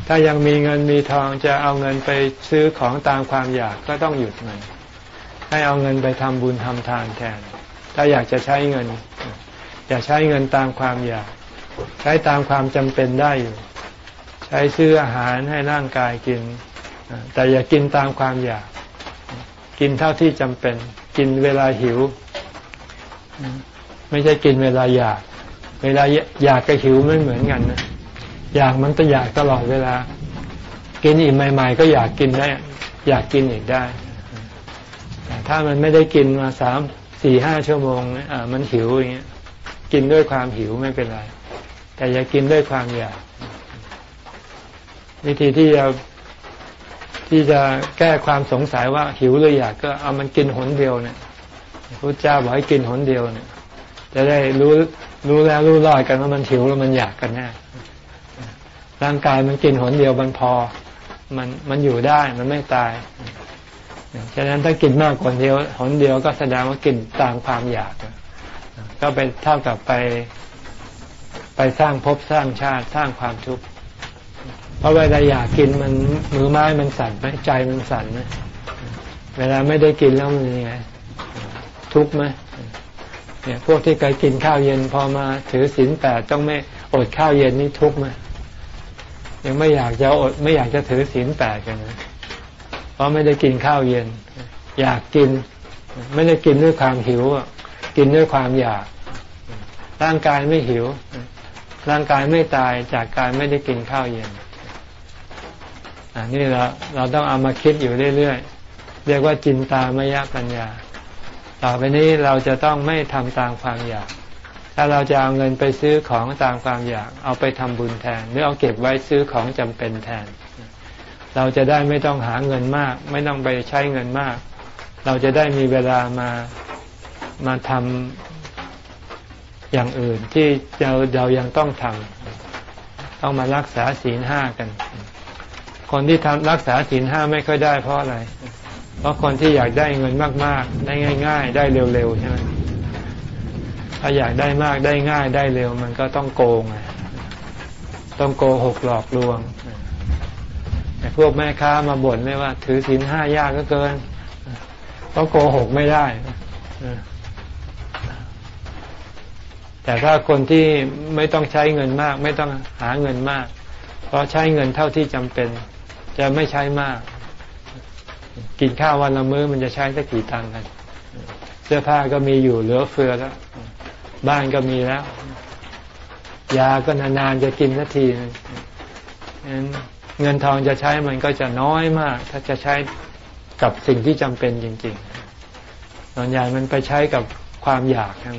ถ้ายังมีเงินมีทองจะเอาเงินไปซื้อของตามความอยากก็ต้องหยุดมัน ให้เอาเงินไปทำบุญทำทานแทน ถ้าอยากจะใช้เงิน อย่าใช้เงินตามความอยาก ใช้ตามความจำเป็นได้อยู่ ใช้ซื้ออาหารให้ร่างกายกิน แต่อย่ากินตามความอยาก กินเท่าที่จำเป็น กินเวลาหิว ไม่ใช่กินเวลาอยาก เวลาอยากกับหิวไม่เหมือนกันนะอยากมันก็อยากตลอดเวลา กินอีกใหม่ ๆ ก็อยากกินได้ อยากกินอีกได้แต่ถ้ามันไม่ได้กินมาสามสี่ห้าชั่วโมงอ่ามันหิวอย่างเงี้ย กินด้วยความหิวไม่เป็นไร แต่อย่ากินด้วยความอยาก วิธีที่จะที่จะแก้ความสงสัยว่าหิวหรืออยากก็เอามันกินหนเดียวเนี่ยพระเจ้าบอกให้กินหนเดียวเนี่ย จะได้รู้รู้แล้วรู้รอดกันว่ามันหิวแล้วมันอยากกันแน่ร่างกายมันกินหนเดียวมันพอ มันมันอยู่ได้มันไม่ตายฉะนั้นถ้ากินมากกว่าเดียวหนเดียวก็แสดงว่ากินตามความอยาก ก็เป็นเท่ากับไป ไปสร้างภพสร้างชาติสร้างความทุกข์เพราะเวลาอยากกินมันมือไม้มันสั่นไหมใจมันสั่นไหมเวลาไม่ได้กินแล้วมันยังไงทุกข์ไหม เนี่ยพวกที่เคยกินข้าวเย็นพอมาถือศีลแปดต้องไม่อดข้าวเย็นนี่ทุกข์ไหมยังไม่อยากจะอดไม่อยากจะถือศีลแปดกันนะเพราะไม่ได้กินข้าวเย็น อยากกิน ไม่ได้กินด้วยความหิวกินด้วยความอยาก ร่างกายไม่หิว ร่างกายไม่ตายจากการไม่ได้กินข้าวเย็นอันนี้เราเราต้องเอามาคิดอยู่เรื่อยๆเรียกว่าจินตามยปัญญา ต่อไปนี้เราจะต้องไม่ทำตามความอยาก ถ้าเราจะเอาเงินไปซื้อของตามความอยาก เอาไปทำบุญแทน หรือเอาเก็บไว้ซื้อของจำเป็นแทน เราจะได้ไม่ต้องหาเงินมาก ไม่ต้องไปใช้เงินมาก เราจะได้มีเวลามามาทำอย่างอื่นที่เราเรายังต้องทำต้องมารักษาศีลห้ากัน คนที่ทำรักษาศีลห้าไม่ค่อยได้เพราะอะไร ราะคนที่อยากได้เงินมาก ๆ ได้ง่าย ๆ ได้เร็วๆใช่ไหมถ้าอยากได้มากได้ง่ายได้เร็ว มันก็ต้องโกง ต้องโกหกหลอกลวงแต่พวกแม่ค้ามาบ่นไม่ว่า ถือศีลห้ายากก็เกินเพราะโกหกไม่ได้แต่ถ้าคนที่ไม่ต้องใช้เงินมาก ไม่ต้องหาเงินมาก เพราะใช้เงินเท่าที่จำเป็น จะไม่ใช้มาก กินข้าววันละมื้อมันจะใช้สักกี่ตังค์กัน เสื้อผ้าก็มีอยู่เหลือเฟือแล้ว บ้านก็มีแล้ว ยาก็นานๆจะกินสักทีนึงเงินทองจะใช้มันก็จะน้อยมาก ถ้าจะใช้กับสิ่งที่จำเป็นจริงๆส่วนใหญ่มันไปใช้กับความอยากทั้ง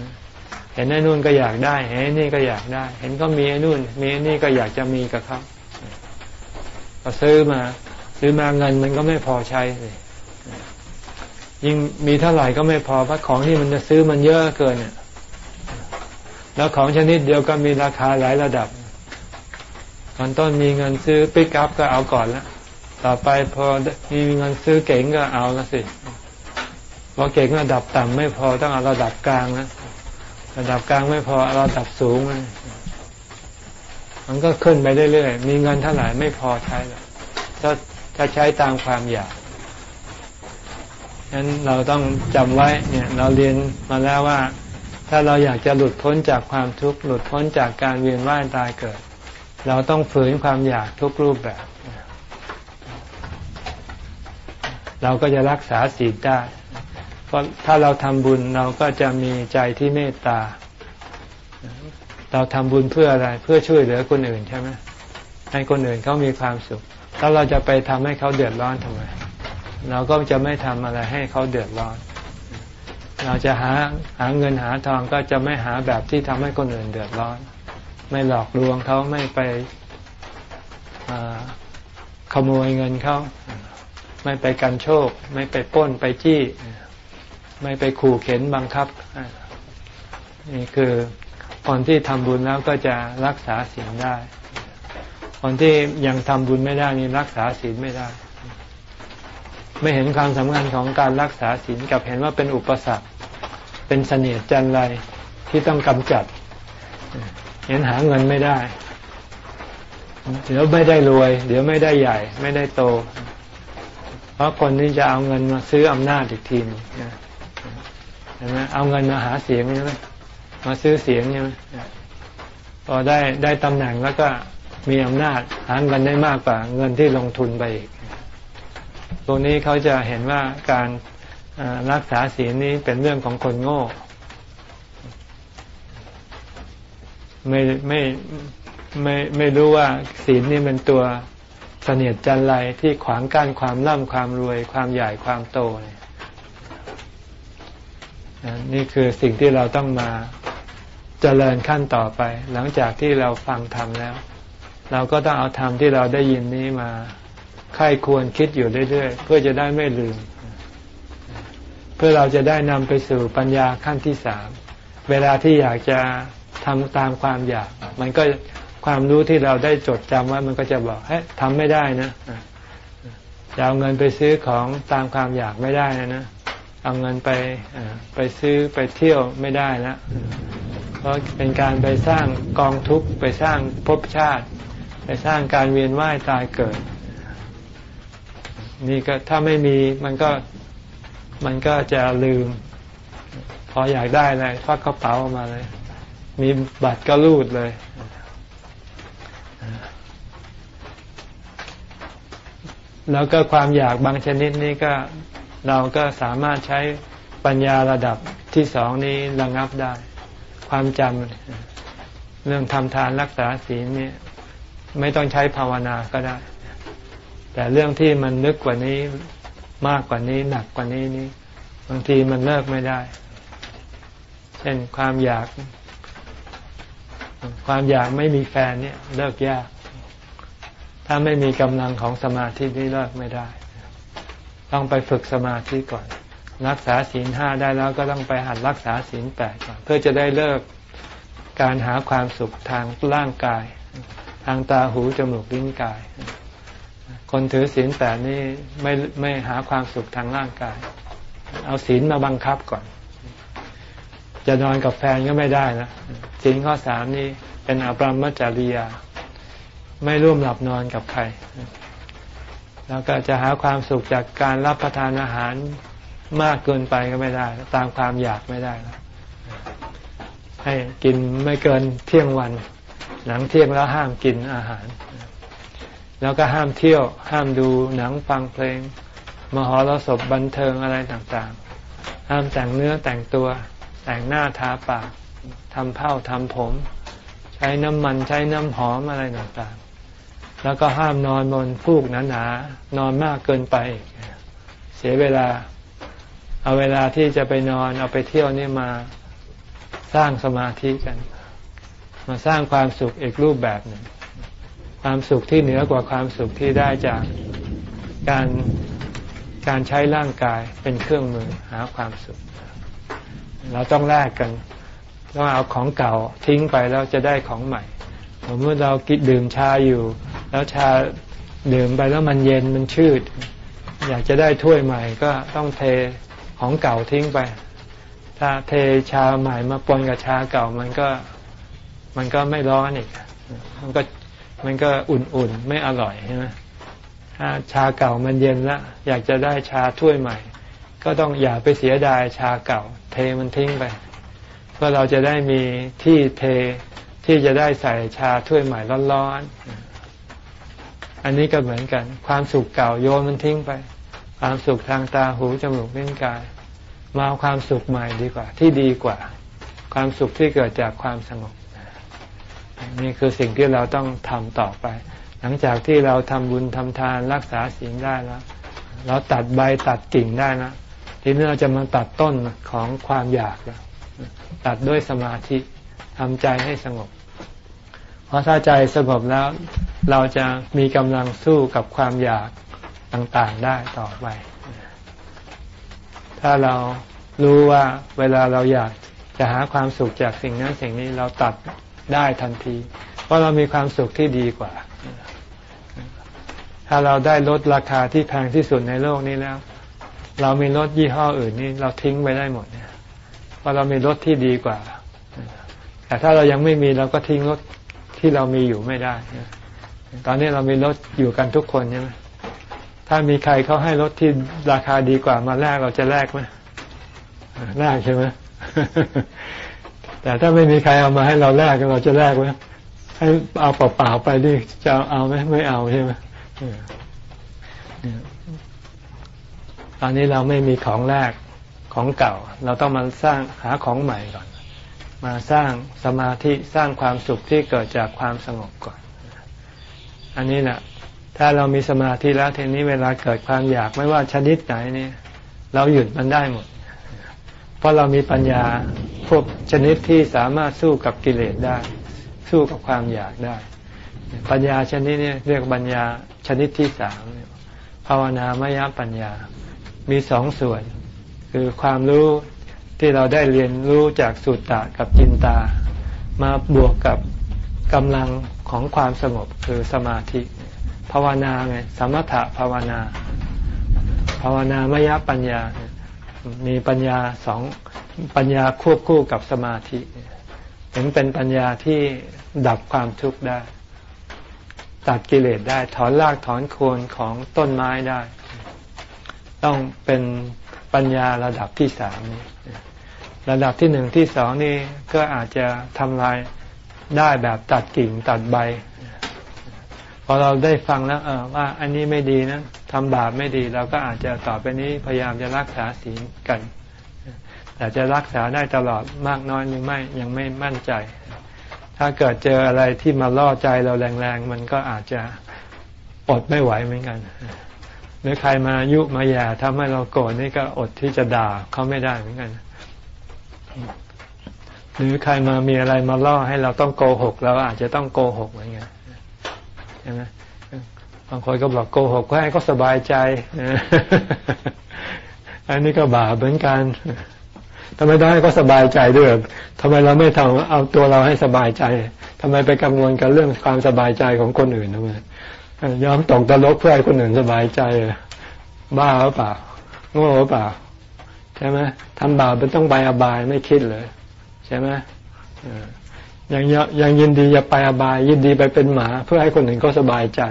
เห็นไอ้นู่นก็อยากได้ เห็นไอ้นี่ก็อยากได้ เห็นก็มีไอ้นู่น มีไอ้นี่ก็อยากจะมีกับเขาพอซื้อมา ซื้อมาเงินมันก็ไม่พอใช้เลยยิ่งมีเท่าไหร่ก็ไม่พอเพราะของที่มันจะซื้อมันเยอะเกินเนี่ยแล้วของชนิดเดียวก็มีราคาหลายระดับตอนต้นมีเงินซื้อปิกอัพก็เอาก่อนแล้วต่อไปพอมีเงินซื้อเก๋งก็เอาล้วสิพอเก๋งระดับต่ำไม่พอต้องเอาระดับกลางนะระดับกลางไม่พอระดับสูงเลยมันก็ขึ้นไปเรื่อยๆมีเงินเท่าไหร่ไม่พอใช้แล้วถ้า ถ้าใช้ตามความอยากฉะนั้นเราต้องจำไว้เนี่ยเราเรียนมาแล้วว่า ถ้าเราอยากจะหลุดพ้นจากความทุกข์หลุดพ้นจากการเวียนว่ายตายเกิด เราต้องฝืนความอยากทุกรูปแบบ เราก็จะรักษาศีลได้เพราะถ้าเราทำบุญเราก็จะมีใจที่เมตตา เราทำบุญเพื่ออะไรเพื่อช่วยเหลือคนอื่นใช่ไหมให้คนอื่นเขามีความสุข แล้วเราจะไปทำให้เขาเดือดร้อนทำไม เราก็จะไม่ทำอะไรให้เขาเดือดร้อน เราจะหาหาเงินหาทองก็จะไม่หาแบบที่ทำให้คนอื่นเดือดร้อน ไม่หลอกลวงเขาไม่ไปขโมยเงินเขาไม่ไปกันโชค ไม่ไปป้นไปจี้ ไม่ไปขู่เข็นบังคับ นี่คือคนที่ทำบุญแล้วก็จะรักษาศีลได้ คนที่ยังทำบุญไม่ได้นี่รักษาศีลไม่ได้ ไม่เห็นความสำคัญของการรักษาศีลกับเห็นว่าเป็นอุปสรรค เป็นเสนียดจันไรที่ต้องกำจัด เห็นหาเงินไม่ได้ เดี๋ยวไม่ได้รวย เดี๋ยวไม่ได้ใหญ่ ไม่ได้โต เพราะคนที่จะเอาเงินมาซื้ออำนาจอีกทีนึงเห็นไหมเอาเงินมาหาเสียงใช่ไหมมาซื้อเสียงใช่ไหมพอได้ได้ตำแหน่งแล้วก็ มีอำนาจหาเงินได้มากกว่าเงินที่ลงทุนไปอีกตรงนี้เขาจะเห็นว่าการรักษาศีลนี้เป็นเรื่องของคนโง่ ไม่ไม่ไม่ไม่รู้ว่าศีลนี่เป็นตัวเสนียดจันไรที่ขวางกั้นความร่ำความรวย ความใหญ่ความโตนี่คือสิ่งที่เราต้องมาเจริญขั้นต่อไป หลังจากที่เราฟังธรรมแล้ว เราก็ต้องเอาธรรมที่เราได้ยินนี้มาใครควรคิดอยู่เรื่อยๆเพื่อจะได้ไม่ลืม เพื่อเราจะได้นำไปสู่ปัญญาขั้นที่สามเวลาที่อยากจะทำตามความอยาก มันก็ความรู้ที่เราได้จดจำไว้มันก็จะบอกเฮ้ยทำไม่ได้นะจะเอาเงินไปซื้อของตามความอยากไม่ได้นะนะเอาเงินไปไปซื้อไปเที่ยวไม่ได้นะเพราะเป็นการไปสร้างกองทุกข์ไปสร้างภพชาติ ไปสร้างการเวียนว่ายตายเกิด นี่ก็ถ้าไม่มีมันก็มันก็จะลืม พออยากได้อะไรควักกระเป๋าออกมาเลย มีบัตรก็รูดเลยแล้วก็ความอยากบางชนิดนี้ก็เราก็สามารถใช้ปัญญาระดับที่สองนี้ระงับได้ ความจำเรื่องทำทานรักษาศีลเนี่ย ไม่ต้องใช้ภาวนาก็ได้ แต่เรื่องที่มันลึกกว่านี้มากกว่านี้หนักกว่านี้นี้บางทีมันเลิกไม่ได้ เช่นความอยาก ความอยากไม่มีแฟนเนี่ย เลิกยาก ถ้าไม่มีกำลังของสมาธินี่เลิกไม่ได้ ต้องไปฝึกสมาธิก่อน รักษาศีลห้าได้แล้วก็ต้องไปหัดรักษาศีลแปดก่อน เพื่อจะได้เลิกการหาความสุขทางร่างกาย ทางตาหูจมูกลิ้นกาย คนถือศีลแปดนี่ไม่ไม่หาความสุขทางร่างกาย เอาศีลมาบังคับก่อน จะนอนกับแฟนก็ไม่ได้นะศีลข้อสามนี่เป็นอปรมจาริยา ไม่ร่วมหลับนอนกับใคร แล้วก็จะหาความสุขจากการรับประทานอาหารมากเกินไปก็ไม่ได้ ตามความอยากไม่ได้ ให้กินไม่เกินเที่ยงวัน หลังเที่ยงแล้วห้ามกินอาหาร แล้วก็ห้ามเที่ยว ห้ามดูหนังฟังเพลง มหรสพบันเทิงอะไรต่างๆ ห้ามแต่งเนื้อแต่งตัว แต่งหน้าทาปากทำเผ้าทำผม ใช้น้ำมันใช้น้ำหอมอะไรต่างๆ แล้วก็ห้ามนอนบนฟูกหนาๆนอนมากเกินไป เสียเวลา เอาเวลาที่จะไปนอนเอาไปเที่ยวนี่มาสร้างสมาธิกัน มาสร้างความสุขอีกรูปแบบหนึ่ง ความสุขที่เหนือกว่าความสุขที่ได้จากการการใช้ร่างกายเป็นเครื่องมือหาความสุข เราต้องแลกกันต้องเอาของเก่าทิ้งไปแล้วจะได้ของใหม่สมมติเรากินดื่มชาอยู่ แล้วชาดื่มไปแล้วมันเย็นมันชืด อยากจะได้ถ้วยใหม่ก็ต้องเทของเก่าทิ้งไป ถ้าเทชาใหม่มาปนกับชาเก่ามันก็ มันก็ไม่ร้อนอีกมันก็มันก็อุ่นๆ ไม่อร่อยใช่ไหมถ้าชาเก่ามันเย็นแล้วอยากจะได้ชาถ้วยใหม่ ก็ต้องอย่าไปเสียดายชาเก่า เทมันทิ้งไป เพื่อเราจะได้มีที่เทที่จะได้ใส่ชาถ้วยใหม่ร้อนๆ อันนี้ก็เหมือนกัน ความสุขเก่าโยนมันทิ้งไป ความสุขทางตาหูจมูกลิ้นกาย มาเอาความสุขใหม่ดีกว่า ที่ดีกว่า ความสุขที่เกิดจากความสงบ นี่คือสิ่งที่เราต้องทำต่อไป หลังจากที่เราทำบุญทำทานรักษาศีลได้แล้ว เราตัดใบตัดกิ่งได้นะทีนี้เราจะมาตัดต้นของความอยากแล้วตัดด้วยสมาธิทำใจให้สงบ เพราะถ้าใจสงบแล้ว เราจะมีกำลังสู้กับความอยากต่างๆได้ต่อไป ถ้าเรารู้ว่าเวลาเราอยากจะหาความสุขจากสิ่งนั้นสิ่งนี้เราตัด ได้ทันที เพราะเรามีความสุขที่ดีกว่า ถ้าเราได้ลดราคาที่แพงที่สุดในโลกนี้แล้ว เรามีรถยี่ห้ออื่นนี่เราทิ้งไปได้หมดเนี่ยเพราะเรามีรถที่ดีกว่า แต่ถ้าเรายังไม่มีเราก็ทิ้งรถที่เรามีอยู่ไม่ได้ ตอนนี้เรามีรถอยู่กันทุกคนใช่ไหมถ้ามีใครเขาให้รถที่ราคาดีกว่ามาแลกเราจะแลกไหมแลกใช่ไหม แต่ถ้าไม่มีใครเอามาให้เราแลกเราจะแลกไหมให้เอาเปล่าๆไปดิจะเอาไหมไม่เอาใช่ไหมตอนนี้เราไม่มีของแรกของเก่า เราต้องมาสร้างหาของใหม่ก่อน มาสร้างสมาธิสร้างความสุขที่เกิดจากความสงบก่อน อันนี้แหละถ้าเรามีสมาธิแล้วทีนี้เวลาเกิดความอยากไม่ว่าชนิดไหนนี่เราหยุดมันได้หมด เพราะเรามีปัญญาพวกชนิดที่สามารถสู้กับกิเลสได้ สู้กับความอยากได้ ปัญญาชนิดนี้เรียกปัญญาชนิดที่สามภาวนามยปัญญา มีสองส่วน คือความรู้ที่เราได้เรียนรู้จากสุตตะกับจินตา มาบวกกับกำลังของความสงบคือสมาธิภาวนาไงสมถะภาวนา ภาวนามยปัญญา มีปัญญาสองปัญญาควบคู่กับสมาธิ ถึงเป็นปัญญาที่ดับความทุกข์ได้ ตัดกิเลสได้ถอนรากถอนโคนของต้นไม้ได้ ต้องเป็นปัญญาระดับที่สามนี้ระดับที่หนึ่งที่สองนี่ก็อาจจะทำลายได้แบบตัดกิ่งตัดใบ พอเราได้ฟังแล้วเออว่าอันนี้ไม่ดีนะทำบาปไม่ดี เราก็อาจจะต่อไปนี้พยายามจะรักษาศีลกันแต่จะรักษาได้ตลอดมากน้อยยังไม่ยังไม่มั่นใจ ถ้าเกิดเจออะไรที่มาล่อใจเราแรงๆ มันก็อาจจะอดไม่ไหวเหมือนกันหรือใครมายุมาแย่ทำให้เราโกรธนี่ก็อดที่จะด่าเขาไม่ได้เหมือนกัน หรือใครมามีอะไรมาล่อให้เราต้องโกหกเราอาจจะต้องโกหกเหมือนกัน ช่ไหมบางคนก็บอกโกหกให้ก็สบายใจ อันนี้ก็บาปเหมือนกันทำไมต้องให้ก็สบายใจด้วยทำไมเราไม่ทำเอาตัวเราให้สบายใจทำไมไปกังวลกับเรื่องความสบายใจของคนอื่นทำไมยอมตกตลกเพื่อให้คนอื่นสบายใจบ้าหรือเปล่าโง่หรือเปล่าใช่ไหมทำบาปมันต้องไปอบายไม่คิดเลย ใช่ไหม ยังยังยินดีจะไปอบาย ยินดีไปเป็นหมา เพื่อให้คนอื่นก็สบายใจ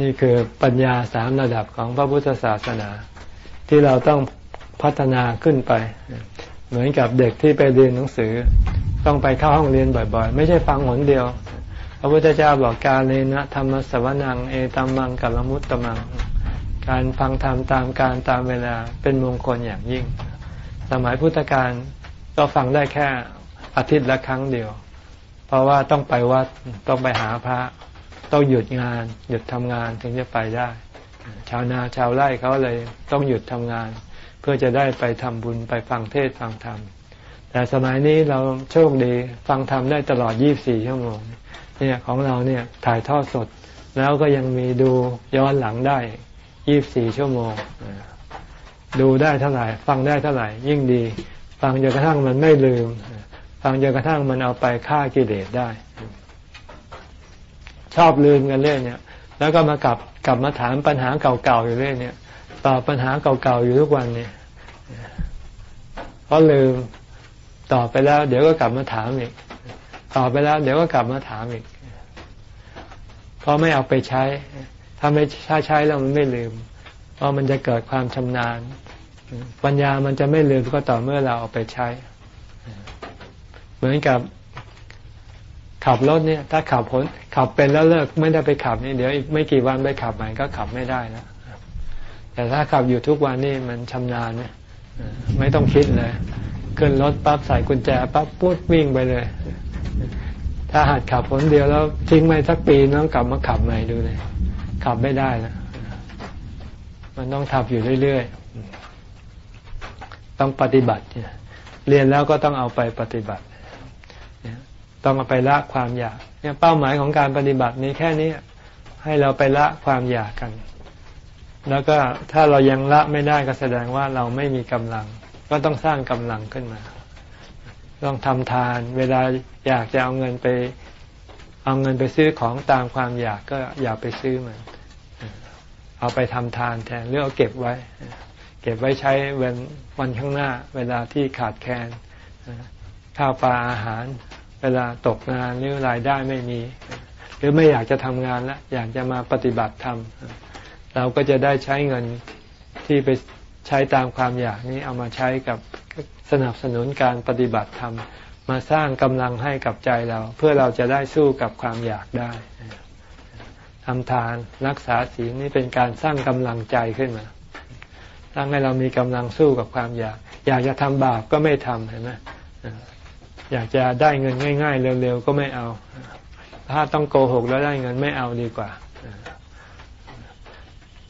นี่คือปัญญาสามระดับของพระพุทธศาสนา ที่เราต้องพัฒนาขึ้นไป เหมือนกับเด็กที่ไปเรียนหนังสือ ต้องไปเข้าห้องเรียนบ่อย ๆ ไม่ใช่ฟังหนเดียว พระพุทธเจ้าบอกการเรนะธรรมสวนัง เอตัมมังกัลมุตตมัง การฟังธรรมตามการตามเวลาเป็นมงคลอย่างยิ่ง สมัยพุทธกาลก็ฟังได้แค่อาทิตย์ละครั้งเดียว เพราะว่าต้องไปวัดต้องไปหาพระ ต้องหยุดงาน หยุดทำงานถึงจะไปได้ ชาวนาชาวไร่เขาเลยต้องหยุดทำงาน เพื่อจะได้ไปทำบุญไปฟังเทศฟังธรรมแต่สมัยนี้เราโชคดีฟังธรรมได้ตลอด 24 ชั่วโมงเนี่ยของเราเนี่ยถ่ายทอดสดแล้วก็ยังมีดูย้อนหลังได้ ยี่บสี่ชั่วโมง ดูได้เท่าไหร่ ฟังได้เท่าไหร่ ยิ่งดี ฟังจนกระทั่งมันไม่ลืม ฟังจนกระทั่งมันเอาไปฆ่ากิเลสได้ ชอบลืมกันเรื่อยเนี่ย แล้วก็มากลับกลับมาถามปัญหาเก่าๆอยู่เรื่อยเนี่ยตอบปัญหาเก่าๆอยู่ทุกวันเนี่ยเพราะลืมตอบไปแล้ว เดี๋ยวก็กลับมาถามอีกตอบไปแล้ว เดี๋ยวก็กลับมาถามอีกเพราะไม่เอาไปใช้ ถ้าไม่ถ้าใช้แล้วมันไม่ลืม เพราะมันจะเกิดความชำนาญ ปัญญามันจะไม่ลืมก็ต่อเมื่อเราเอาไปใช้ เหมือนกับขับรถเนี่ย ถ้าขับผลขับเป็นแล้วเลิกไม่ได้ไปขับนี่เดี๋ยวอีกไม่กี่วันไปขับใหม่ก็ขับไม่ได้แล้วแต่ถ้าขับอยู่ทุกวันนี่มันชำนาญเนี่ยไม่ต้องคิดเลยขึ้นรถปั๊บใส่กุญแจปั๊บปุ๊บวิ่งไปเลย ถ้าหัดขับผลเดียวแล้วทิ้งไปสักปีต้องกลับมาขับใหม่ดูเลย ขับไม่ได้นะมันต้องทำอยู่เรื่อยๆ ต้องปฏิบัติเรียนแล้วก็ต้องเอาไปปฏิบัติต้องเอาไปละความอยากเนี่ยเป้าหมายของการปฏิบัตินี้แค่นี้ให้เราไปละความอยากกัน แล้วก็ถ้าเรายังละไม่ได้ก็แสดงว่าเราไม่มีกำลัง ก็ต้องสร้างกำลังขึ้นมา ต้องทำทาน เวลาอยากจะเอาเงินไป เอาเงินไปซื้อของตามความอยากก็อย่าไปซื้อมัน เอาไปทำทานแทนหรือเอาเก็บไว้ เก็บไว้ใช้วันวันข้างหน้า เวลาที่ขาดแคลนข้าวปลาอาหาร เวลาตกงานหรือรายได้ไม่มี หรือไม่อยากจะทำงานแล้วอยากจะมาปฏิบัติธรรมเราก็จะได้ใช้เงินที่ไปใช้ตามความอยากนี้เอามาใช้กับสนับสนุนการปฏิบัติธรรม มาสร้างกำลังให้กับใจเรา เพื่อเราจะได้สู้กับความอยากได้ทำทานรักษาศีลนี่เป็นการสร้างกำลังใจขึ้นมาสร้างให้เรามีกำลังสู้กับความอยาก อยากจะทำบาปก็ไม่ทำเห็นไหมอยากจะได้เงินง่าย ๆ เร็วๆก็ไม่เอา ถ้าต้องโกหกแล้วได้เงินไม่เอาดีกว่า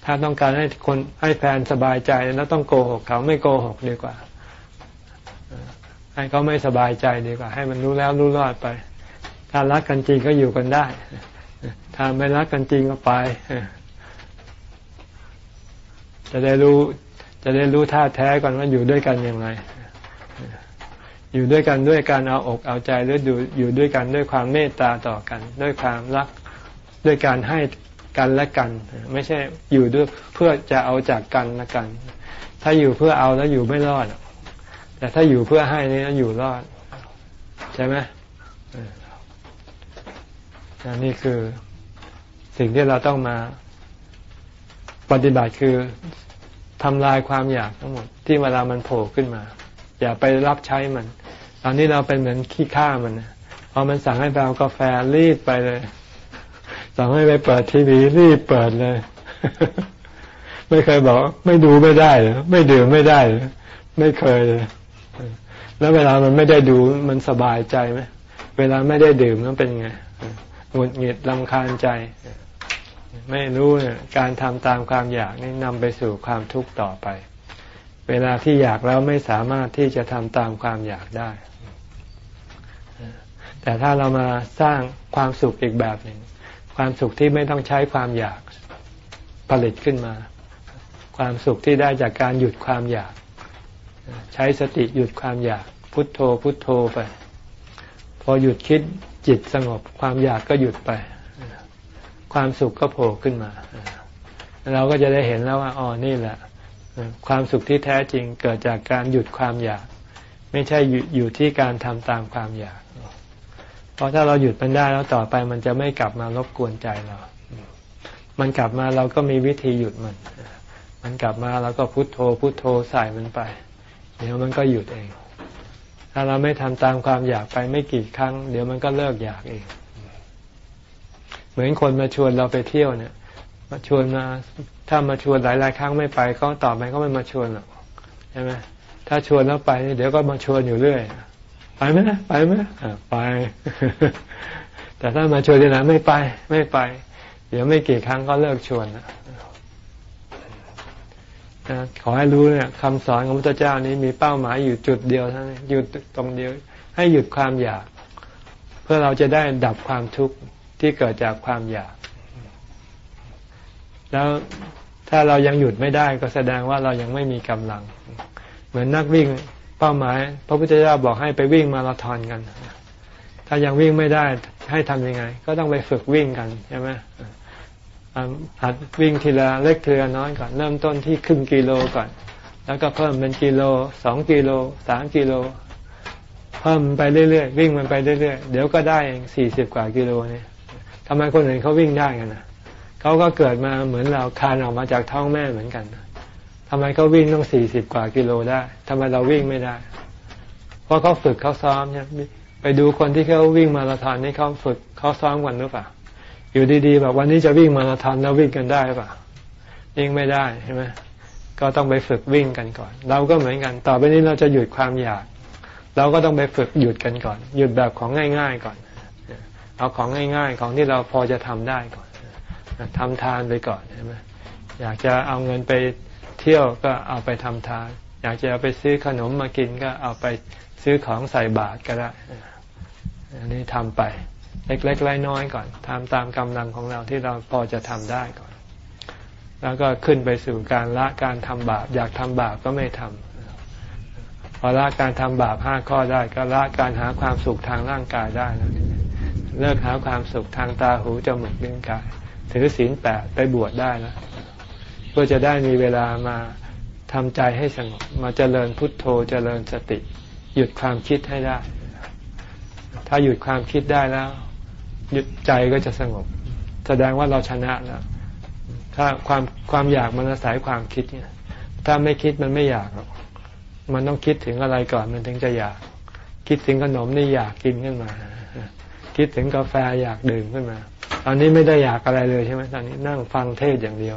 ถ้าต้องการให้คนให้แฟนสบายใจแล้วต้องโกหกเขาไม่โกหกดีกว่า ให้เขาไม่สบายใจดีกว่า ให้มันรู้แล้วรู้รอดไป ถ้ารักกันจริงก็อยู่กันได้ ถ้าไม่รักกันจริงก็ไป จะได้รู้ จะได้รู้ท่าแท้ก่อนว่าอยู่ด้วยกันยังไง อยู่ด้วยกันด้วยการเอาอกเอาใจหรือดูอยู่ด้วยกันด้วยความเมตตาต่อกัน ด้วยความรักด้วยการให้กันและกัน ไม่ใช่อยู่ด้วยเพื่อจะเอาจากกันและกัน ถ้าอยู่เพื่อเอาแล้วอยู่ไม่รอด แต่ถ้าอยู่เพื่อให้นี่อยู่รอด ใช่ไหมนี่คือสิ่งที่เราต้องมาปฏิบัติคือทำลายความอยากทั้งหมด ที่เวลามันโผล่ขึ้นมา อย่าไปรับใช้มัน ตอนนี้เราเป็นเหมือนขี้ข้ามันพอมันสั่งให้ไปเอากาแฟรีบไปเลย สั่งให้ไปเปิดทีวีรีบเปิดเลย ไม่เคยบอก ไม่ดูไม่ได้ ไม่ดื่มไม่ได้ ไม่เคยเลย แล้วเวลามันไม่ได้ดูมันสบายใจไหมเวลาไม่ได้ดื่มนั้นเป็นไงหงุดหงิดลำคาญใจ ไม่รู้เนี่ยการทำตามความอยากนี่นำไปสู่ความทุกข์ต่อไป เวลาที่อยากแล้วไม่สามารถที่จะทำตามความอยากได้ แต่ถ้าเรามาสร้างความสุขอีกแบบหนึ่งความสุขที่ไม่ต้องใช้ความอยากผลิตขึ้นมา ความสุขที่ได้จากการหยุดความอยาก ใช้สติหยุดความอยากพุทโธพุทโธไป พอหยุดคิดจิตสงบ ความอยากก็หยุดไป ความสุขก็โผล่ขึ้นมา เราก็จะได้เห็นแล้วว่าอ๋อนี่แหละ ความสุขที่แท้จริงเกิดจากการหยุดความอยาก ไม่ใช่อยู่ที่การทำตามความอยาก เพราะถ้าเราหยุดมันได้แล้วต่อไปมันจะไม่กลับมารบกวนใจเรา มันกลับมาเราก็มีวิธีหยุดมัน มันกลับมาเราก็พุโทโธพุโทโธใส่มันไป เดี๋ยวมันก็หยุดเอง ถ้าเราไม่ทำตามความอยากไปไม่กี่ครั้ง เดี๋ยวมันก็เลิกอยากเอง เหมือนคนมาชวนเราไปเที่ยวเนี่ย มาชวนมาถ้ามาชวนหลายๆครั้งไม่ไปก็ต่อไปก็ไม่มาชวนหรอกใช่ไหมถ้าชวนแล้วไปเดี๋ยวก็มาชวนอยู่เรื่อยไปไหมไปไหมไป แต่ถ้ามาชวนทีหลังไม่ไป ไม่ไป เดี๋ยวไม่กี่ครั้งก็เลิกชวนนะ ขอให้รู้เนี่ยคำสอนของพระพุทธเจ้านี้มีเป้าหมายอยู่จุดเดียวเท่านั้นหยุดตรงเดียว ให้หยุดความอยาก เพื่อเราจะได้ดับความทุกข์ที่เกิดจากความอยาก แล้วถ้าเรายังหยุดไม่ได้ก็แสดงว่าเรายังไม่มีกำลัง เหมือนนักวิ่งเป้าหมาย พระพุทธเจ้าบอกให้ไปวิ่งมาราธอนกัน ถ้ายังวิ่งไม่ได้ให้ทำยังไง ก็ต้องไปฝึกวิ่งกันใช่ไหม หัดวิ่งทีละเล็กทีละน้อยก่อน เริ่มต้นที่ครึ่งกิโลก่อน แล้วก็เพิ่มเป็นกิโลสองกิโลสามกิโล เพิ่มไปเรื่อยๆวิ่งมันไปเรื่อยๆเดี๋ยวก็ได้เองสี่สิบกว่ากิโลเนี่ยทำไมคนอื่นเขาวิ่งได้กันนะเขาก็เกิดมาเหมือนเราคานออกมาจากท้องแม่เหมือนกันทำไมเขาวิ่งต้องสี่สิบกว่ากิโลได้ทำไมเราวิ่งไม่ได้ เพราะเขาฝึกเขาซ้อมเนี่ยไปดูคนที่เขาวิ่งมาราธอนนี่เขาฝึกเขาซ้อมกันหรือเปล่า อยู่ดีๆแบบวันนี้จะวิ่งมาราธอนแล้ววิ่งกันได้หรือเปล่าวิ่งไม่ได้ใช่ไหมก็ต้องไปฝึกวิ่งกันก่อน เราก็เหมือนกัน ต่อไปนี้เราจะหยุดความอยาก เราก็ต้องไปฝึกหยุดกันก่อน หยุดแบบของง่าย ๆก่อน เอาของง่าย ๆ ของที่เราพอจะทำได้ก่อนทำทานไปก่อนใช่ไหมอยากจะเอาเงินไปเที่ยวก็เอาไปทำทาน อยากจะเอาไปซื้อขนมมากินก็เอาไปซื้อของใส่บาตรก็ได้อันนี้ทำไป เล็กๆน้อยๆก่อนทำตามกำลังของเราที่เราพอจะทำได้ก่อน แล้วก็ขึ้นไปสู่การละการทำบาป อยากทำบาปก็ไม่ทำพอละการทำบาปห้าข้อได้ก็ละการหาความสุขทางร่างกายได้แล้วเลิกหาความสุขทางตาหูจมูกลิ้นกาย ถือศีลแปดไปบวชได้แล้วเพื่อจะได้มีเวลามาทำใจให้สงบมาเจริญพุทโธเจริญสติ หยุดความคิดให้ได้ ถ้าหยุดความคิดได้แล้ว หยุดใจก็จะสงบ แสดงว่าเราชนะแล้วถ้าความความอยากมันอาศัยความคิดเนี่ยถ้าไม่คิดมันไม่อยากหรอกมันต้องคิดถึงอะไรก่อนมันถึงจะอยาก คิดถึงขนมนี่อยากกินขึ้นมา คิดถึงกาแฟอยากดื่มขึ้นมา ตอนนี้ไม่ได้อยากอะไรเลยใช่ไหมตอนนี้นั่งฟังเทศอย่างเดียว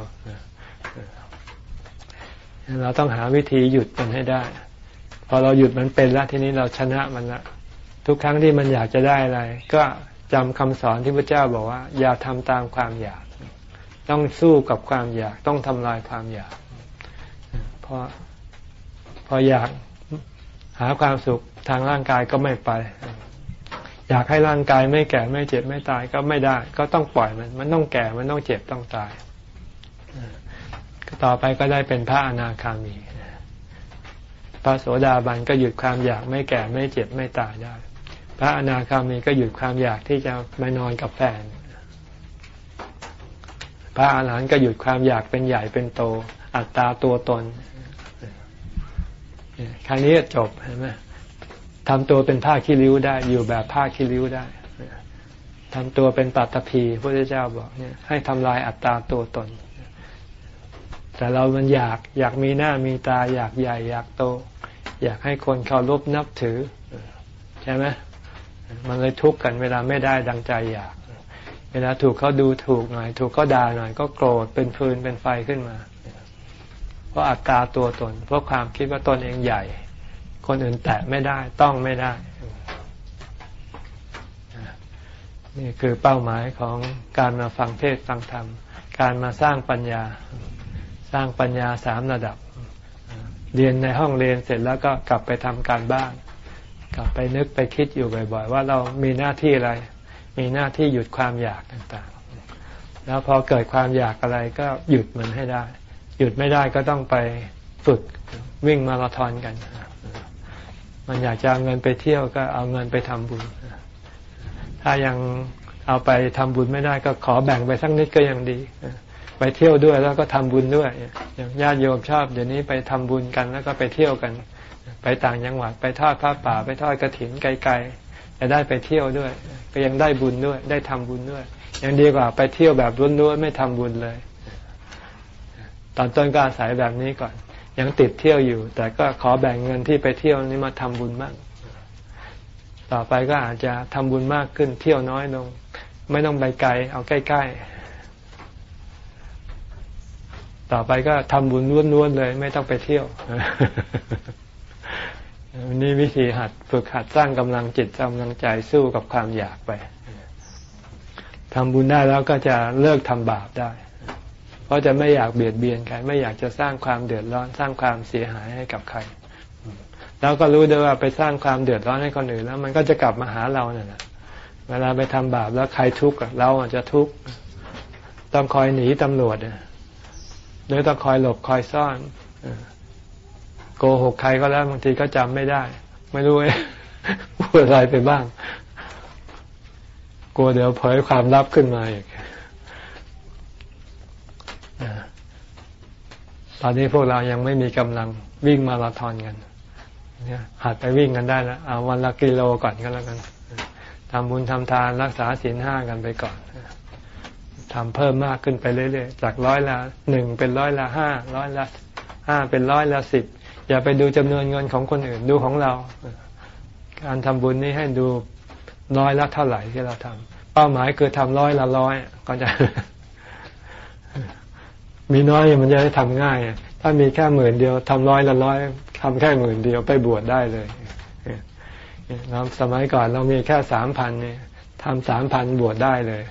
เราต้องหาวิธีหยุดมันให้ได้ พอเราหยุดมันเป็นแล้วทีนี้เราชนะมันละทุกครั้งที่มันอยากจะได้อะไร ก็ จำคำสอนที่พระเจ้าบอกว่า อย่าทำตามความอยาก ต้องสู้กับความอยาก ต้องทำลายความอยากพอพออยากหาความสุขทางร่างกายก็ไม่ไป อยากให้ร่างกายไม่แก่ไม่เจ็บไม่ตายก็ไม่ได้ ก็ต้องปล่อยมัน มันต้องแก่มันต้องเจ็บต้องตายต่อไปก็ได้เป็นพระอนาคามีพระโสดาบันก็หยุดความอยากไม่แก่ไม่เจ็บไม่ตายได้ พระอนาคามีก็หยุดความอยากที่จะไปนอนกับแฟน พระอาหารหันต์ก็หยุดความอยากเป็นใหญ่เป็นโต อัตตาตัวตนครั้นี้จบเห็นไหมทำตัวเป็นผ้าขี้ริ้วได้อยู่แบบผ้าขี้ริ้วได้ทำตัวเป็นปัตตภีพระเจ้าบอกเนี่ยให้ทำลายอัตตาตัวตน แต่เรามันอยากอยากมีหน้ามีตา อยากใหญ่ อยากโต อยากให้คนเคารพนับถือ ใช่ไหม มันเลยทุกข์กันเวลาไม่ได้ดังใจอยาก เวลาถูกเขาดูถูกหน่อย ถูกเขาด่าหน่อย ก็โกรธเป็นฟืนเป็นไฟขึ้นมา เพราะอัตตาตัวตน เพราะความคิดว่าตนเองใหญ่ คนอื่นแตะไม่ได้ต้องไม่ได้ นี่คือเป้าหมายของการมาฟังเทศฟังธรรม การมาสร้างปัญญา สร้างปัญญาสามระดับ เรียนในห้องเรียนเสร็จแล้วก็กลับไปทำการบ้าน กลับไปนึกไปคิดอยู่บ่อยๆ ว่าเรามีหน้าที่อะไร มีหน้าที่หยุดความอยากต่างๆ แล้วพอเกิดความอยากอะไรก็หยุดมันให้ได้ หยุดไม่ได้ก็ต้องไปฝึกวิ่งมาราธอนกัน มันอยากจะเอาเงินไปเที่ยวก็เอาเงินไปทำบุญ ถ้ายังเอาไปทำบุญไม่ได้ก็ขอแบ่งไปสักนิดก็ยังดี ไปเที่ยวด้วยแล้วก็ทำบุญด้วย อย่างญาติโยมชอบเดี๋ยวนี้ไปทำบุญกันแล้วก็ไปเที่ยวกัน ไปต่างจังหวัดไปทอดผ้าป่า ไปทอดกระถินไกลๆจะได้ไปเที่ยวด้วย ก็ยังได้บุญด้วย ได้ทำบุญด้วย ยังดีกว่าไปเที่ยวแบบล้วนๆไม่ทำบุญเลย ตอนต้นก็อาศัยแบบนี้ก่อน ยังติดเที่ยวอยู่ แต่ก็ขอแบ่งเงินที่ไปเที่ยวนี้มาทำบุญมากต่อไปก็อาจจะทำบุญมากขึ้นเที่ยวน้อยลง ไม่ต้องไปไกล เอาใกล้ๆ ต่อไปก็ทำบุญล้วนๆเลย ไม่ต้องไปเที่ยว นี่วิธีหัดฝึกหัดสร้างกำลังจิตกำลังใจสู้กับความอยากไปทำบุญได้แล้วก็จะเลิกทำบาปได้ เพราะจะไม่อยากเบียดเบียนใครไม่อยากจะสร้างความเดือดร้อนสร้างความเสียหายให้กับใคร แล้วก็รู้ด้วยว่าไปสร้างความเดือดร้อนให้คนอื่นแล้ว มันก็จะกลับมาหาเราเนี่ยนะเวลาไปทำบาปแล้วใครทุกข์เราอาจจะทุกข์ต้องคอยหนีตำรวจหรือต้องคอยหลบคอยซ่อน กหกใครก็แล้วบางทีก็จำไม่ได้ ไม่รู้พูดอะไรไปบ้าง กลัวเดี๋ยวเผยความลับขึ้นมาอีกตอนนี้พวกเรายังไม่มีกำลังวิ่งมาราธอนกันเนี่ยหัดไปวิ่งกันได้แล้วเอาวันละกิโลก่อนก็แล้วกันทำบุญทำทานรักษาศีลห้ากันไปก่อนทำเพิ่มมากขึ้นไปเรื่อยๆ จากร้อยละหนึ่งเป็นร้อยละห้าร้อยละห้าเป็นร้อยละสิบ อย่าไปดูจำนวนเงินของคนอื่นดูของเรา การทำบุญนี่ให้ดูร้อยละเท่าไหร่ที่เราทำเป้าหมายคือทำร้อยละร้อยก็จะ มีน้อยมันจะได้ทำง่าย ถ้ามีแค่หมื่นเดียวทำร้อยละร้อยทำแค่หมื่นเดียวไปบวชได้เลยเราสมัยก่อนเรามีแค่สามพันเนี่ยทำสามพันบวชได้เลย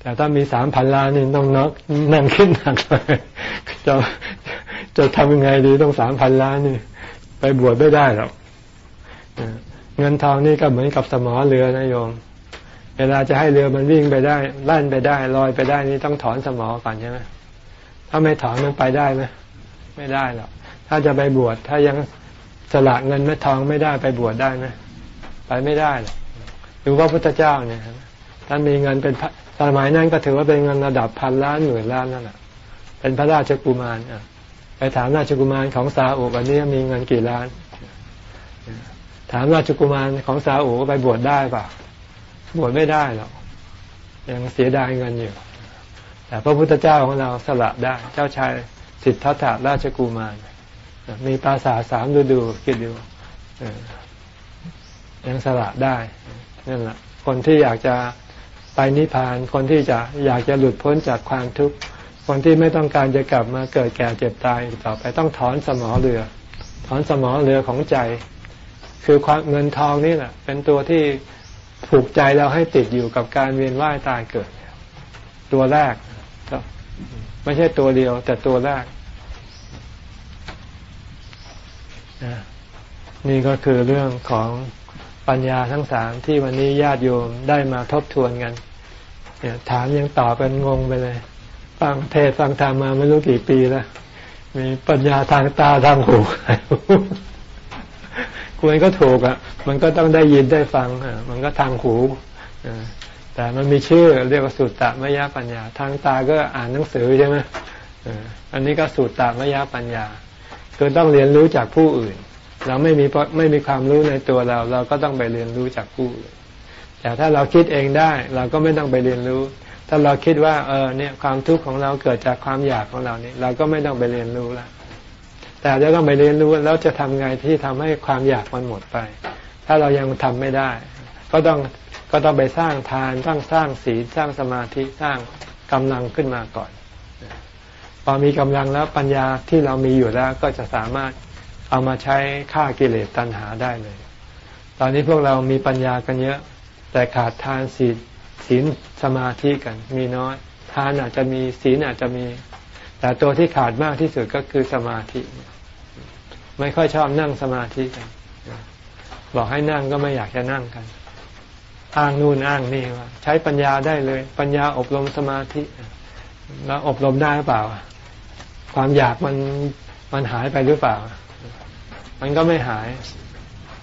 แต่ถ้ามีสามพันล้านนี่ต้องนักนั่งขึ้นหนักเลยจะ จะทำยังไงดีต้องสามพันล้านนี่ไปบวชไม่ได้หรอกเงินทองนี่ก็เหมือนกับสมอเรือนะโยม เวลาจะให้เรือมันวิ่งไปได้ลั่นไปได้ลอยไปได้นี่ต้องถอนสมอก่อนใช่ไหมถ้าไม่ถอนมันไปได้ไหมไม่ได้หรอกถ้าจะไปบวชถ้ายังสละเงินไม่ทองไม่ได้ไปบวชได้ไหมไปไม่ได้หรอกดูว่าพุทธเจ้าเนี่ยท่านมีเงินเป็นสมัยนั้นก็ถือว่าเป็นเงินระดับพันล้านหมื่นล้านนั่นแหละเป็นพระราชกุมารอะ ไปถามราชกุมารของซาอุวันนี้มีเงินกี่ล้าน ถามราชกุมารของซาอุไปบวชได้ป่ะบวชไม่ได้หรอกยังเสียดายเงินอยู่ แต่พระพุทธเจ้าของเราสละได้ เจ้าชายสิทธัตถะราชกุมาร มีปราสาทสามฤดูคิดดูยังสละได้นั่นแหละคนที่อยากจะไปไปนิพพานคนที่จะอยากจะหลุดพ้นจากความทุกข์ คนที่ไม่ต้องการจะกลับมาเกิดแก่เจ็บตายต่อไปต้องถอนสมอเรือ ถอนสมอเรือของใจ คือความเงินทองนี่แหละเป็นตัวที่ผูกใจเราให้ติดอยู่กับการเวียนว่ายตายเกิด ตัวแรกไม่ใช่ตัวเดียว แต่ตัวแรกนี่ก็คือเรื่องของปัญญาทั้งสามที่วันนี้ญาติโยมได้มาทบทวนกันถามยังตอบกันงงไปเลย ฟังเทศฟังธรรมมาไม่รู้กี่ปีแล้ว มีปัญญาทางตาทางหูควรก็ถูกอะ มันก็ต้องได้ยินได้ฟังอะมันก็ทางหูแต่มันมีชื่อเรียกว่าสุตตะมยปัญญา ทางตาก็อ่านหนังสือใช่ไหมอันนี้ก็สุตตะมยปัญญา คือต้องเรียนรู้จากผู้อื่น เราไม่มีไม่มีความรู้ในตัวเรา เราก็ต้องไปเรียนรู้จากผู้อื่นแต่ถ้าเราคิดเองได้ เราก็ไม่ต้องไปเรียนรู้ ถ้าเราคิดว่าเออเนี่ยความทุกข์ของเราเกิดจากความอยากของเราเนี่ยเราก็ไม่ต้องไปเรียนรู้ละแต่จะต้องไปเรียนรู้แล้วจะทำไงที่ทำให้ความอยากมันหมดไป ถ้าเรายังทำไม่ได้ ก็ต้องก็ต้องไปสร้างทานต้องสร้างศีลสร้างสมาธิสร้างกำลังขึ้นมาก่อน พอมีกำลังแล้วปัญญาที่เรามีอยู่แล้วก็จะสามารถเอามาใช้ฆ่ากิเลสตัณหาได้เลย ตอนนี้พวกเรามีปัญญากันเยอะ แต่ขาดทานศีล ศีลสมาธิกันมีน้อยทานอาจจะมีศีลอาจจะมี แต่ตัวที่ขาดมากที่สุดก็คือสมาธิ ไม่ค่อยชอบนั่งสมาธิกัน บอกให้นั่งก็ไม่อยากจะนั่งกัน อ้างนู่นอ้างนี่ว่าใช้ปัญญาได้เลย ปัญญาอบรมสมาธิ แล้วอบรมได้หรือเปล่า ความอยากมันมันหายไปหรือเปล่า มันก็ไม่หาย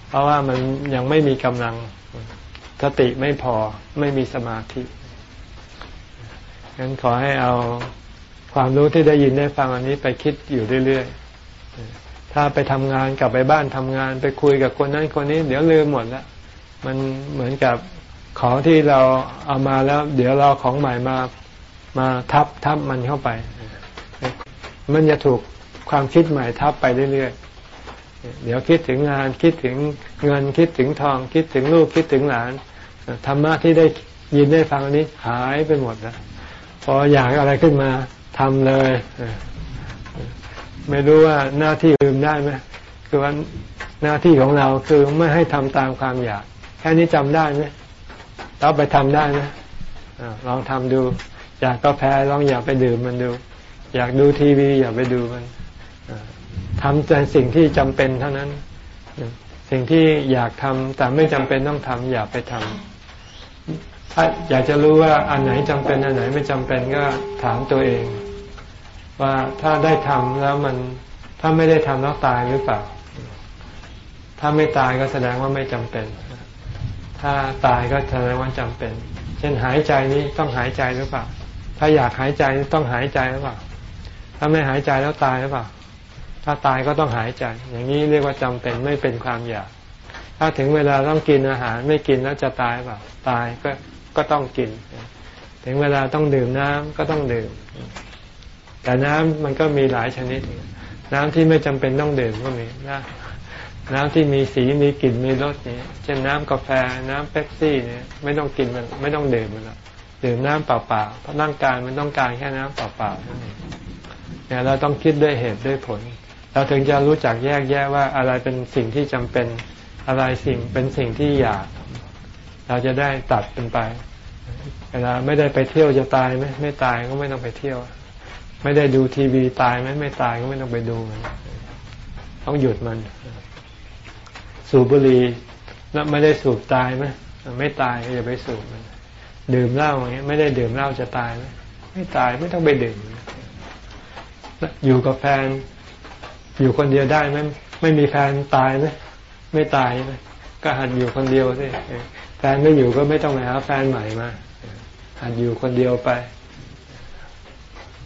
เพราะว่ามันยังไม่มีกำลัง สติไม่พอไม่มีสมาธิงั้นขอให้เอาความรู้ที่ได้ยินได้ฟังอันนี้ไปคิดอยู่เรื่อยๆ ถ้าไปทำงานกลับไปบ้านทำงานไปคุยกับคนนั้นคนนี้เดี๋ยวลืมหมดล้วมันเหมือนกับของที่เราเอามาแล้ว เดี๋ยวเราของใหม่มามาทับทับมันเข้าไป มันจะถูกความคิดใหม่ทับไปเรื่อยๆ เดี๋ยวคิดถึงงานคิดถึงเงินคิดถึงทอง คิดถึงลูกคิดถึงหลานธรรมะที่ได้ยินได้ฟังนี้หายไปหมดนะพออยากอะไรขึ้นมาทำเลยไม่รู้ว่าหน้าที่ลืมได้ไหมคือว่าหน้าที่ของเราคือไม่ให้ทำตามความอยาก แค่นี้จำได้ไหมเราไปทำได้ไหมลองทำดู อยากกาแฟลองอยากไปดื่มมันดู อยากดูทีวีอย่าไปดูมัน ทำแต่สิ่งที่จำเป็นเท่านั้น สิ่งที่อยากทำแต่ไม่จำเป็นต้องทำอย่าไปทำถ้าอยากจะรู้ว่าอันไหนจำเป็นอันไหนไม่จำเป็นก็ถามตัวเอง ว่าถ้าได้ทำแล้วมันถ้าไม่ได้ทำแล้วตายหรือเปล่า ถ้าไม่ตายก็แสดงว่าไม่จำเป็น ถ้าตายก็แสดงว่าจำเป็น เช่นหายใจนี้ต้องหายใจหรือเปล่า ถ้าอยากหายใจต้องหายใจหรือเปล่า ถ้าไม่หายใจแล้วตายหรือเปล่า ถ้าตายก็ต้องหายใจ อย่างนี้เรียกว่าจำเป็นไม่เป็นความอยาก ถ้าถึงเวลาต้องกินอาหารไม่กินแล้วจะตายเปล่าตายก็ก็ต้องกิน ถึงเวลาต้องดื่มน้ำก็ต้องดื่ม แต่น้ำมันก็มีหลายชนิด น้ำที่ไม่จำเป็นต้องดื่มก็มีนะน้ำที่มีสีมีกลิ่นมีรสเนี่ยเช่นน้ำกาแฟน้ำเป๊ปซี่เนี่ยไม่ต้องกินมันไม่ต้องดื่มมันละดื่มน้ำเปล่าๆเพราะร่างกายมันต้องการแค่น้ำเปล่าๆนั่นเองเนี่ยเราต้องคิดด้วยเหตุด้วยผล เราถึงจะรู้จักแยกแยะว่าอะไรเป็นสิ่งที่จำเป็นอะไรสิ่งเป็นสิ่งที่อยาก เราจะได้ตัดเป็นไป เวลาไม่ได้ไปเที่ยวจะตายไหมไม่ตายก็ไม่ต้องไปเที่ยว ไม่ได้ดูทีวีตายไหมไม่ตายก็ไม่ต้องไปดูมันต้องหยุดมัน สูบบุหรี่แล้วไม่ได้สูบตายไหมไม่ตายอย่าไปสูบมันดื่มเหล้าอย่างเงี้ยไม่ได้ดื่มเหล้าจะตายไหมไม่ตายไม่ต้องไปดื่มอยู่กับแฟน อยู่คนเดียวได้ไหมไม่มีแฟนตายไหมไม่ตายไหมก็หัดอยู่คนเดียวสิแฟนไม่อยู่ก็ไม่ต้องไปหาแฟนใหม่มาหัดอยู่คนเดียวไป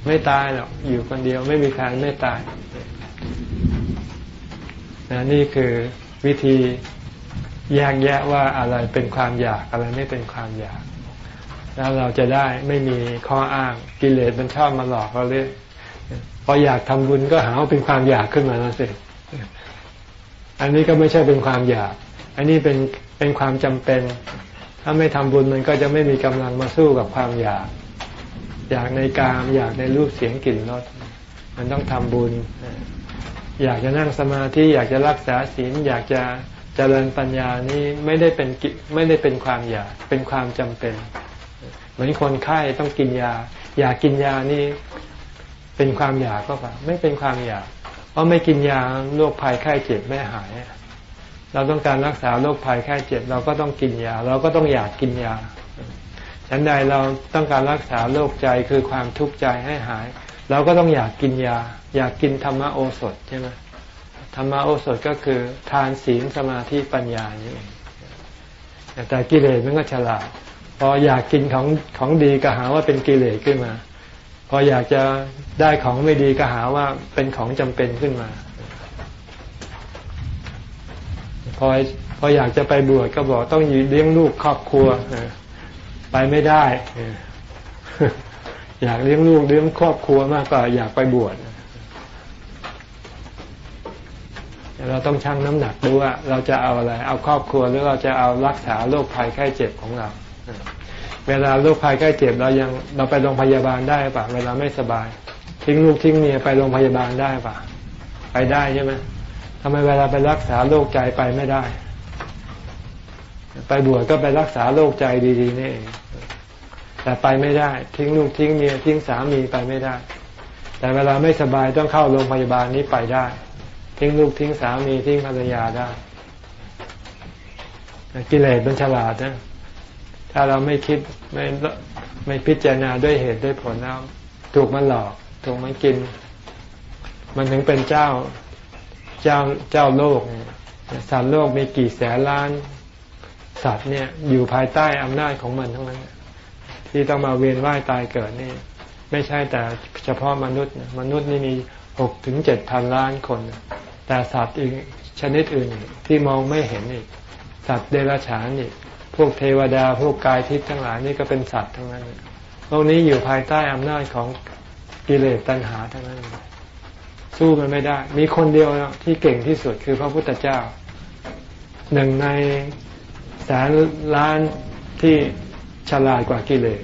ไม่ตายหรอกอยู่คนเดียว ไม่มีแฟนไม่ตายนะนี่คือวิธีแยกแยะว่าอะไรเป็นความอยากอะไรไม่เป็นความอยาก แล้วเราจะได้ไม่มีข้ออ้างกิเลสมันชอบมาหลอกเราเรื่อย พออยากทำบุญก็หาว่าเป็นความอยากขึ้นมาแล้วสิอันนี้ก็ไม่ใช่เป็นความอยาก อันนี้เป็นเป็นความจำเป็น ถ้าไม่ทำบุญมันก็จะไม่มีกำลังมาสู้กับความอยาก อยากในกามอยากในรูปเสียงกลิ่นรสมันต้องทำบุญ อยากจะนั่งสมาธิอยากจะรักษาศีลอยากจะเจริญปัญญานี้ไม่ได้เป็นไม่ได้เป็นความอยากเป็นความจำเป็น เหมือนคนไข้ต้องกินยา อยากกินยานี่ เป็นความอยากก็เปไม่เป็นความอยาก เพราะไม่กินยาโรคภัยไข้เจ็บไม่หาย เราต้องการรักษาโรคภัยไข้เจ็บ เราก็ต้องกินยา เราก็ต้องอยากกินยาฉันใดเราต้องการรักษาโรคใจคือความทุกข์ใจให้หาย เราก็ต้องอยากกินยา อยากกินธรรมโอสถใช่ไหมธรรมโอสถก็คือทานศีลสมาธิปัญญานี่เองแต่กิเลสมันก็ฉลาดพออยากกินของของดีก็หาว่าเป็นกิเลสขึ้นมา ออยากจะได้ของไม่ดีก็หาว่าเป็นของจำเป็นขึ้นมา พอพออยากจะไปบวชก็บอกต้องอยู่เลี้ยงลูกครอบครัวไปไม่ได้อยากเลี้ยงลูกเลี้ยงครอบครัวมากกว่าอยากไปบวชเราต้องชั่งน้ำหนักดูว่าเราจะเอาอะไร เอาครอบครัวหรือเราจะเอารักษาโรคภัยไข้เจ็บของเรา เวลาโรคภัยไข้เจ็บเรายังเราไปโรงพยาบาลได้ปะเวลาไม่สบาย ทิ้งลูกทิ้งเมียไปโรงพยาบาลได้ปะไปได้ใช่ไหมทำไมเวลาไปรักษาโรคใจไปไม่ได้ ไปบวชก็ไปรักษาโรคใจดีๆนี่เองแต่ไปไม่ได้ ทิ้งลูกทิ้งเมียทิ้งสามีไปไม่ได้ แต่เวลาไม่สบายต้องเข้าโรงพยาบาลนี้ไปได้ ทิ้งลูกทิ้งสามีทิ้งภรรยาได้กิเลสเป็นฉลาดนะ ถ้าเราไม่คิดไม่ไม่พิจารณาด้วยเหตุด้วยผลแล้วถูกมันหลอกถูกมันกิน มันถึงเป็นเจ้าเจ้าเจ้าโลกสัตว์โลกมีกี่แสนล้าน สัตว์เนี่ยอยู่ภายใต้อำนาจของมันทั้งนั้น ที่ต้องมาเวียนว่ายตายเกิดนี่ ไม่ใช่แต่เฉพาะมนุษย์มนุษย์นี่มีหกถึงเจ็ดพันล้านคน แต่สัตว์อีกชนิดอื่นที่มองไม่เห็นอีก สัตว์เดรัจฉานอีก พวกเทวดาพวกกายทิพย์ทั้งหลายนี่ก็เป็นสัตว์ทั้งนั้นโลกนี้อยู่ภายใต้อำนาจของกิเลสตัณหาทั้งนั้น สู้มันไม่ได้ มีคนเดียวที่เก่งที่สุดคือพระพุทธเจ้า หนึ่งในแสนล้านที่ฉลาดกว่ากิเลส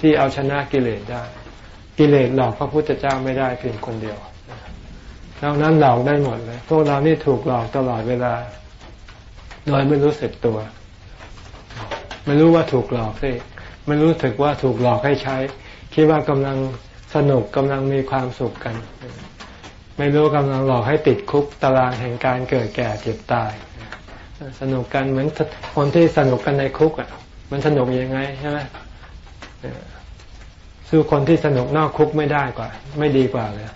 ที่เอาชนะกิเลสได้ กิเลสหลอกพระพุทธเจ้าไม่ได้เพียงคนเดียวนอกนั้นหลอกได้หมดเลย พวกเรานี่ถูกหลอกตลอดเวลา โดยไม่รู้สึกตัว ไม่รู้ว่าถูกหลอกสิไม่รู้สึกว่าถูกหลอกให้ใช้ คิดว่ากำลังสนุกกำลังมีความสุขกัน ไม่รู้กำลังหลอกให้ติดคุกตารางแห่งการเกิดแก่เจ็บตาย สนุกกันเหมือนคนที่สนุกกันในคุกอะ มันสนุกยังไงใช่ไหมสู้คนที่สนุกนอกคุกไม่ได้กว่า ไม่ดีกว่าเลย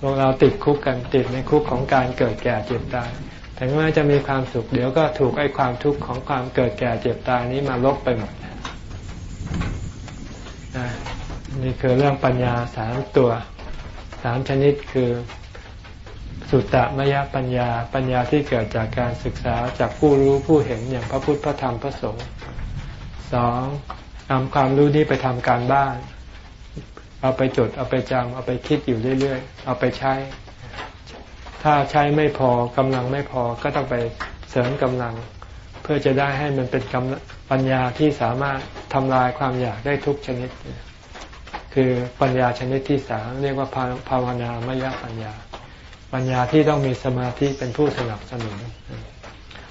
พวกเราติดคุกกันติดในคุกของการเกิดแก่เจ็บตาย ถึงแม้จะมีความสุขเดี๋ยวก็ถูกไอ้ความทุกข์ของความเกิดแก่เจ็บตายนี้มาลบไปหมดนี่คือเรื่องปัญญาสามตัวสามชนิดคือสุตตมยปัญญา ปัญญาที่เกิดจากการศึกษาจากผู้รู้ผู้เห็นอย่างพระพุทธพระธรรมพระสงฆ์สองนำความรู้นี้ไปทำการบ้าน เอาไปจดเอาไปจำเอาไปคิดอยู่เรื่อยๆ เอาไปใช้ ถ้าใช้ไม่พอกำลังไม่พอก็ต้องไปเสริมกำลัง เพื่อจะได้ให้มันเป็นกำปัญญาที่สามารถทำลายความอยากได้ทุกชนิด คือปัญญาชนิดที่สามเรียกว่าภาวนามยปัญญา ปัญญาที่ต้องมีสมาธิเป็นผู้สนับสนุน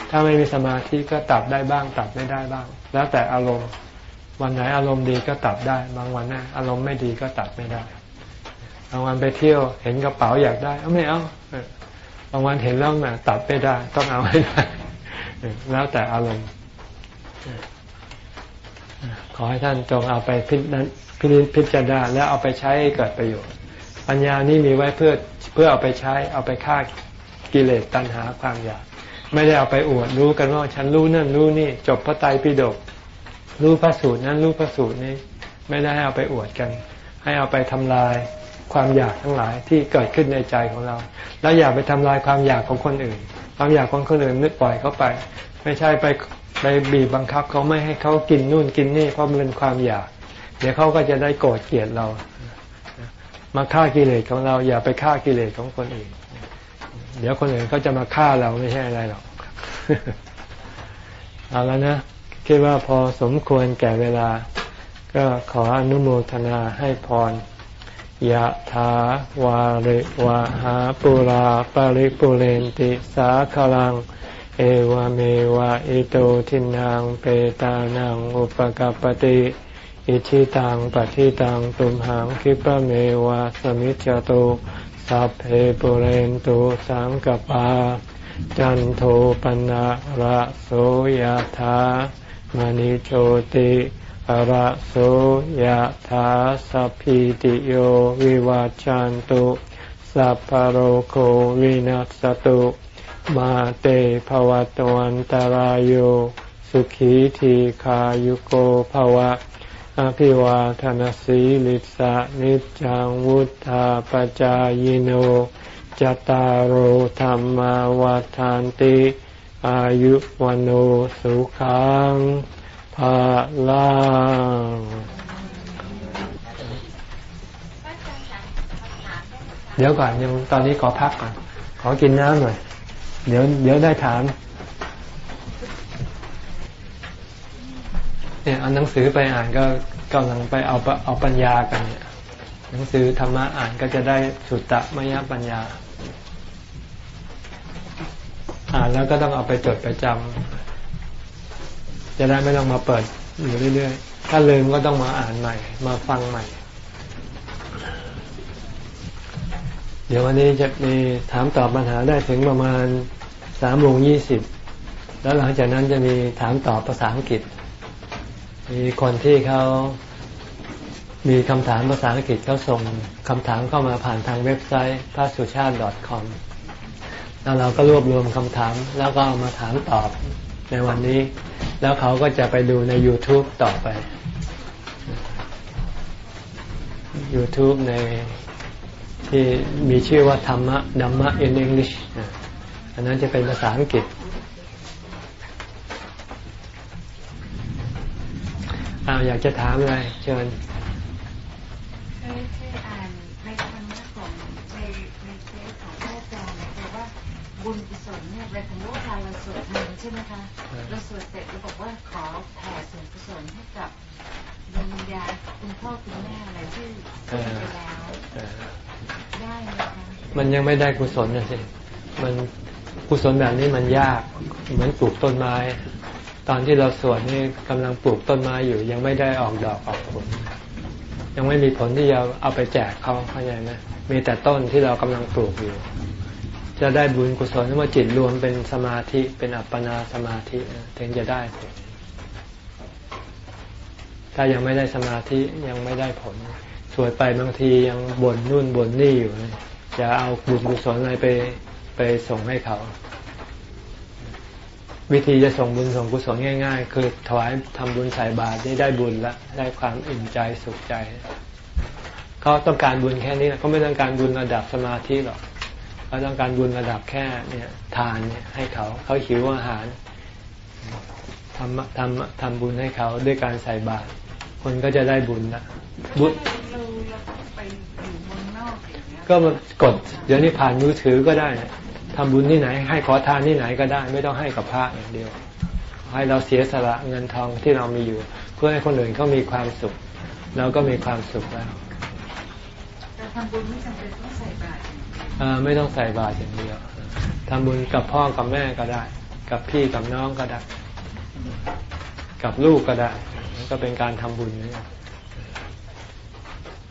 ถ้าไม่มีสมาธิก็ตัดได้บ้างตัดไม่ได้บ้าง แล้วแต่อารมณ์วันไหนอารมณ์ดีก็ตัดได้ บางวันนะอารมณ์ไม่ดีก็ตัดไม่ได้บางวันไปเที่ยวเห็นกระเป๋าอยากได้ เอาไม่เอา บางวันเห็นแล้วนะตัดไม่ได้ ต้องเอาให้ได้ แล้วแต่อารมณ์ขอให้ท่านจงเอาไปพิพพิจารณาแล้วเอาไปใช้ให้เกิดประโยชน์ ปัญญานี้มีไว้เพื่อเพื่อเอาไปใช้ เอาไปฆ่ากิเลสตัณหาความอยากไม่ได้เอาไปอวดรู้กันว่าฉันรู้นั่นรู้นี่ จบพระไตรปิฎกรู้พระสูตรนั้นรู้พระสูตรนี้ ไม่ได้ให้เอาไปอวดกัน ให้เอาไปทำลาย ความอยากทั้งหลายที่เกิดขึ้นในใจของเรา แล้วอย่าไปทำลายความอยากของคนอื่น ความอยากของคนอื่นนึกปล่อยเขาไป ไม่ใช่ไปไปบีบบังคับเขาไม่ให้เขากินนู่นกินนี่เพราะมันเป็นความอยาก เดี๋ยวเขาก็จะได้โกรธเกลียดเรา มาฆ่ากิเลสของเรา อย่าไปฆ่ากิเลสของคนอื่น เดี๋ยวคนอื่นเขาจะมาฆ่าเราไม่ใช่อะไรหรอกเอาแล้วนะคิดว่าพอสมควรแก่เวลา ก็ขออนุโมทนาให้พร ยะถาวาริวะหาปุราปาริปุเรนติสาคลัง เอวเมวะอิโตทินังเปตานังอุปกปติอิชิตังปฏิตังตุมหังคิปะเมวะสมิจจตุสัพเพปุเรนตุสังกปา จันโทปนะระโสยธามณิโชติ ระโสยธาสัพพิติโยวิวาจันตุสัพพโรโควินัสตุมาเตภวตวันตารโยสุขีทีขายุโกภวะ อภิวาทนสีลิสะนิจังวุธาปจายโนจตารโหธรรมวาทานติ อายุวันโอสุขัง ภาลังเดี๋ยวก่อนยังตอนนี้ขอพักก่อน ขอกินน้ำหน่อย เดี๋ยวเดี๋ยวได้ถาม เนี่ยเอาหนังสือไปอ่านก็กำลังไปเอาเอาปัญญากันเนี่ยหนังสือธรรมะอ่านก็จะได้สุตตะมยปัญญา อ่านแล้วก็ต้องเอาไปจดไปจำ จะได้ไม่ต้องมาเปิดอยู่เรื่อยๆ ถ้าลืมก็ต้องมาอ่านใหม่ มาฟังใหม่ เดี๋ยววันนี้จะมีถามตอบปัญหาได้ถึงประมาณสามโมงยี่สิบแล้วหลังจากนั้นจะมีถามตอบภาษาอังกฤษ มีคนที่เขามีคำถามภาษาอังกฤษเขาส่งคำถามเข้ามาผ่านทางเว็บไซต์พระสุชาติ .com แล้วเราก็รวบรวมคำถามแล้วก็เอามาถามตอบ ในวันนี้ แล้วเขาก็จะไปดูใน YouTube ต่อไป YouTube ในที่มีชื่อว่าธรรมะดัมมะ in English อันนั้นจะเป็นภาษาอังกฤษอ้าวอยากจะถามอะไรเชิญ บุญกุศลเนี่ยเป็นสมมติว่าเราสวดมนต์ใช่ไหมคะเราสวดเสร็จเราบอกว่าขอแผ่ส่วนกุศลให้กับดวงวิญญาณคุณพ่อคุณแม่อะไรที่เสียไปแล้วได้ไหมคะมันยังไม่ได้กุศลนะสิมันกุศลแบบนี้มันยากเหมือนปลูกต้นไม้ ตอนที่เราสวดนี่กำลังปลูกต้นไม้อยู่ ยังไม่ได้ออกดอกออกผล ยังไม่มีผลที่จะเอาไปแจกเขาเข้าใจไหมมีแต่ต้นที่เรากำลังปลูกอยู่ จะได้บุญกุศลเมื่อจิตรวมเป็นสมาธิเป็นอัปปนาสมาธิถึงจะได้ผล ถ้ายังไม่ได้สมาธิยังไม่ได้ผล สวดไปบางทียังบ่นนู่นบ่นนี่อยู่จะเอาบุญกุศลอะไรไปไปส่งให้เขา วิธีจะส่งบุญส่งกุศลง่าย ๆ คือถวายทำบุญใส่บาตรได้ได้บุญละได้ความอิ่มใจสุขใจเขาต้องการบุญแค่นี้นะเขาไม่ต้องการบุญระดับสมาธิหรอก เขาต้องการบุญระดับแค่เนี่ยทานเนี่ยให้เขาเขาหิวอาหารทำทำทำบุญให้เขาด้วยการใส่บาตรคนก็จะได้บุญละบุญก็มากดเดี๋ยวนี้ผ่านมือถือก็ได้นะทำบุญที่ไหน ให้ขอทานที่ไหนก็ได้ ไม่ต้องให้กับพระอย่างเดียว ให้เราเสียสละเงินทองที่เรามีอยู่ เพื่อให้คนอื่นเขามีความสุขเราก็มีความสุขแล้วแต่ทำบุญไม่จำเป็นต้องใส่บาตร ไม่ต้องใส่บาตรอย่างเดียวทำบุญกับพ่อกับแม่ก็ได้ กับพี่กับน้องก็ได้ กับลูกก็ได้นันก็เป็นการทำบุญนี่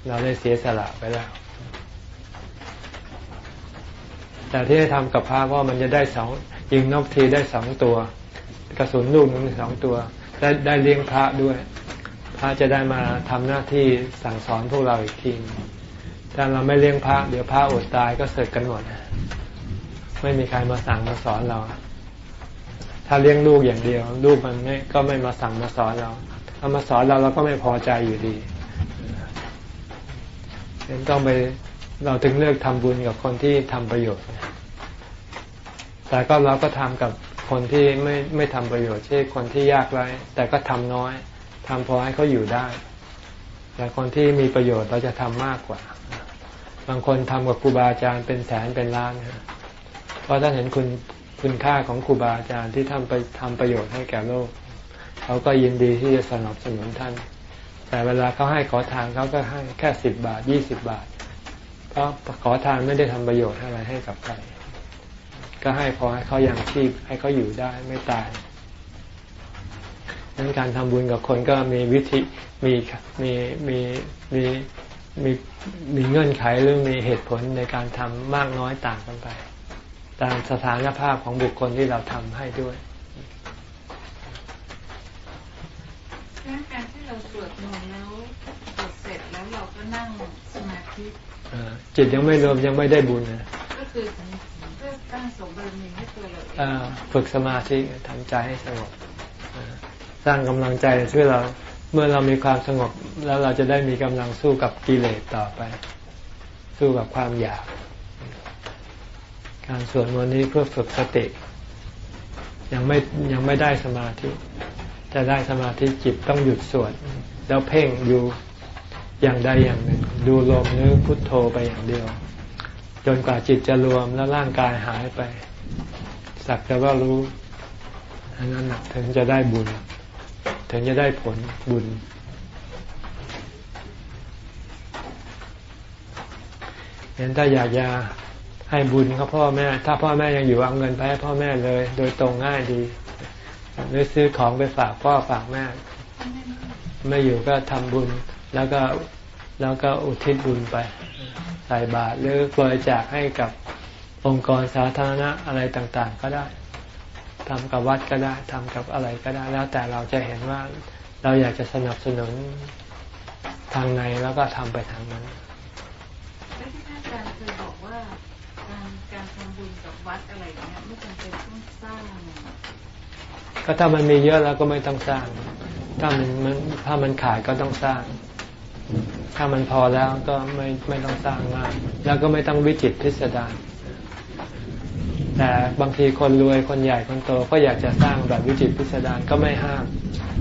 เราได้เสียสละไปแล้ว แต่ที่ให้ทำกับพระเพราะมันจะได้สองยิงนกทีได้สองตัว กระสุนลูกหนึ่งสองตัว ได้ได้เลี้ยงพระด้วย พระจะได้มาทำหน้าที่สั่งสอนพวกเราอีกที ถ้าเราไม่เลี้ยงพระเดี๋ยวพระอดตายก็เสร็จกันหมดไม่มีใครมาสั่งมาสอนเรา ถ้าเลี้ยงลูกอย่างเดียว ลูกมันไม่ก็ไม่มาสั่งมาสอนเรา ถ้ามาสอนเราเราก็ไม่พอใจอยู่ดีเห็นต้องไปเราถึงเลือกทำบุญกับคนที่ทำประโยชน์ แต่ก็เราก็ทำกับคนที่ไม่ไม่ทำประโยชน์เช่นคนที่ยากไร้แต่ก็ทำน้อยทำพอให้เขาอยู่ได้ แต่คนที่มีประโยชน์เราจะทำมากกว่า บางคนทำกับครูบาอาจารย์เป็นแสนเป็นล้านเพราะท่านเห็นคุณคุณค่าของครูบาอาจารย์ที่ทำไปทำประโยชน์ให้แก่โลก เขาก็ยินดีที่จะสนับสนุนท่าน แต่เวลาเขาให้ขอทานเขาก็ให้แค่สิบบาทยี่สิบบาทเพราะขอทานไม่ได้ทำประโยชน์อะไรให้กับใครก็ให้พอให้เขายังชีพให้เขาอยู่ได้ไม่ตาย ดังการทำบุญกับคนก็มีวิธีมีมีมีมีมีมีเงื่อนไขหรือมีเหตุผลในการทำมากน้อยต่างกันไป ตามสถานภาพของบุคคลที่เราทำให้ด้วยการที่เราสวดมนต์แล้วสวดเสร็จแล้วเราก็นั่งสมาธิจิตยังไม่รวมยังไม่ได้บุญนะก็คือก็ตั้งสมบูรณ์ให้ตัวเราเองฝึกสมาธิทำใจให้สงบ สร้างกำลังใจช่วยเราเมื่อเรามีความสงบแล้วเราจะได้มีกำลังสู้กับกิเลสต่อไป สู้กับความอยาก การสวดมนต์นี้เพื่อฝึกสติ ยังไม่ยังไม่ได้สมาธิ จะได้สมาธิจิตต้องหยุดสวด แล้วเพ่งอยู่อย่างใดอย่างหนึ่ง ดูลมหรือพุทโธไปอย่างเดียว จนกว่าจิตจะรวมแล้วร่างกายหายไป สักแต่ว่ารู้อันนั้นถึงจะได้บุญ ถึงจะได้ผลบุญ เห็นถ้าอยากจะให้บุญกับพ่อแม่ ถ้าพ่อแม่ยังอยู่เอาเงินไปให้พ่อแม่เลย โดยตรงง่ายดีหรือซื้อของไปฝากพ่อฝากแม่ไม่อยู่ก็ทำบุญแล้วก็แล้วก็อุทิศบุญไปใส่บาตรหรือบริจาคให้กับองค์กรสาธารณะอะไรต่างๆ ก็ได้ ทำกับวัดก็ได้ทำกับอะไรก็ได้ แล้วแต่เราจะเห็นว่าเราอยากจะสนับสนุนทางในแล้วก็ทำไปทางนั้นที่ท่านอาจารย์เคยบอกว่าการการทำบุญกับวัดอะไรเนี้ยไม่จำเป็นต้องสร้าง ก็ถ้ามันมีเยอะแล้วก็ไม่ต้องสร้าง ถ้ามันมันถ้ามันขาดก็ต้องสร้าง ถ้ามันพอแล้วก็ไม่ไม่ต้องสร้างมาก แล้วก็ไม่ต้องวิจิตพิสดาร แต่บางทีคนรวยคนใหญ่คนโตก็อยากจะสร้างแบบวิจิตพิสดารก็ไม่ห้าม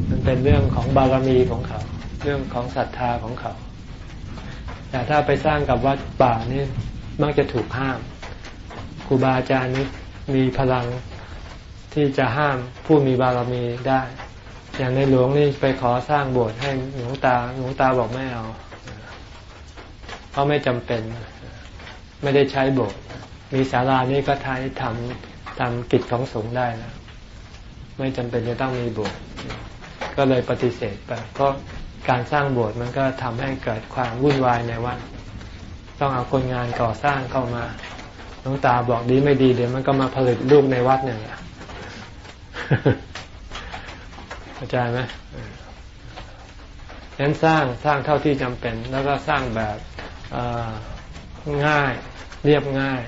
มันเป็นเรื่องของบารมีของเขา เรื่องของศรัทธาของเขา แต่ถ้าไปสร้างกับวัดป่านี่มักจะถูกห้ามครูบาอาจารย์นี่มีพลังที่จะห้ามผู้มีบารมีได้ อย่างในหลวงนี่ไปขอสร้างโบสถ์ให้หลวงตาหลวงตาบอกไม่เอาเพราะไม่จำเป็น ไม่ได้ใช้โบสถ์ มีศาลานี้ก็ท้ายทำทำกิจของสงฆ์ได้นะไม่จำเป็นจะต้องมีโบสถ์ก็เลยปฏิเสธไป เพราะการสร้างโบสถ์มันก็ทำให้เกิดความวุ่นวายในวัดต้องเอาคนงานก่อสร้างเข้ามาหลวงตาบอกดีไม่ดีเดี๋ยวมันก็มาผลิตลูกในวัดเนี่ยเข้าใจไหมฉะนั้นสร้างสร้างเท่าที่จำเป็น แล้วก็สร้างแบบง่ายเรียบง่าย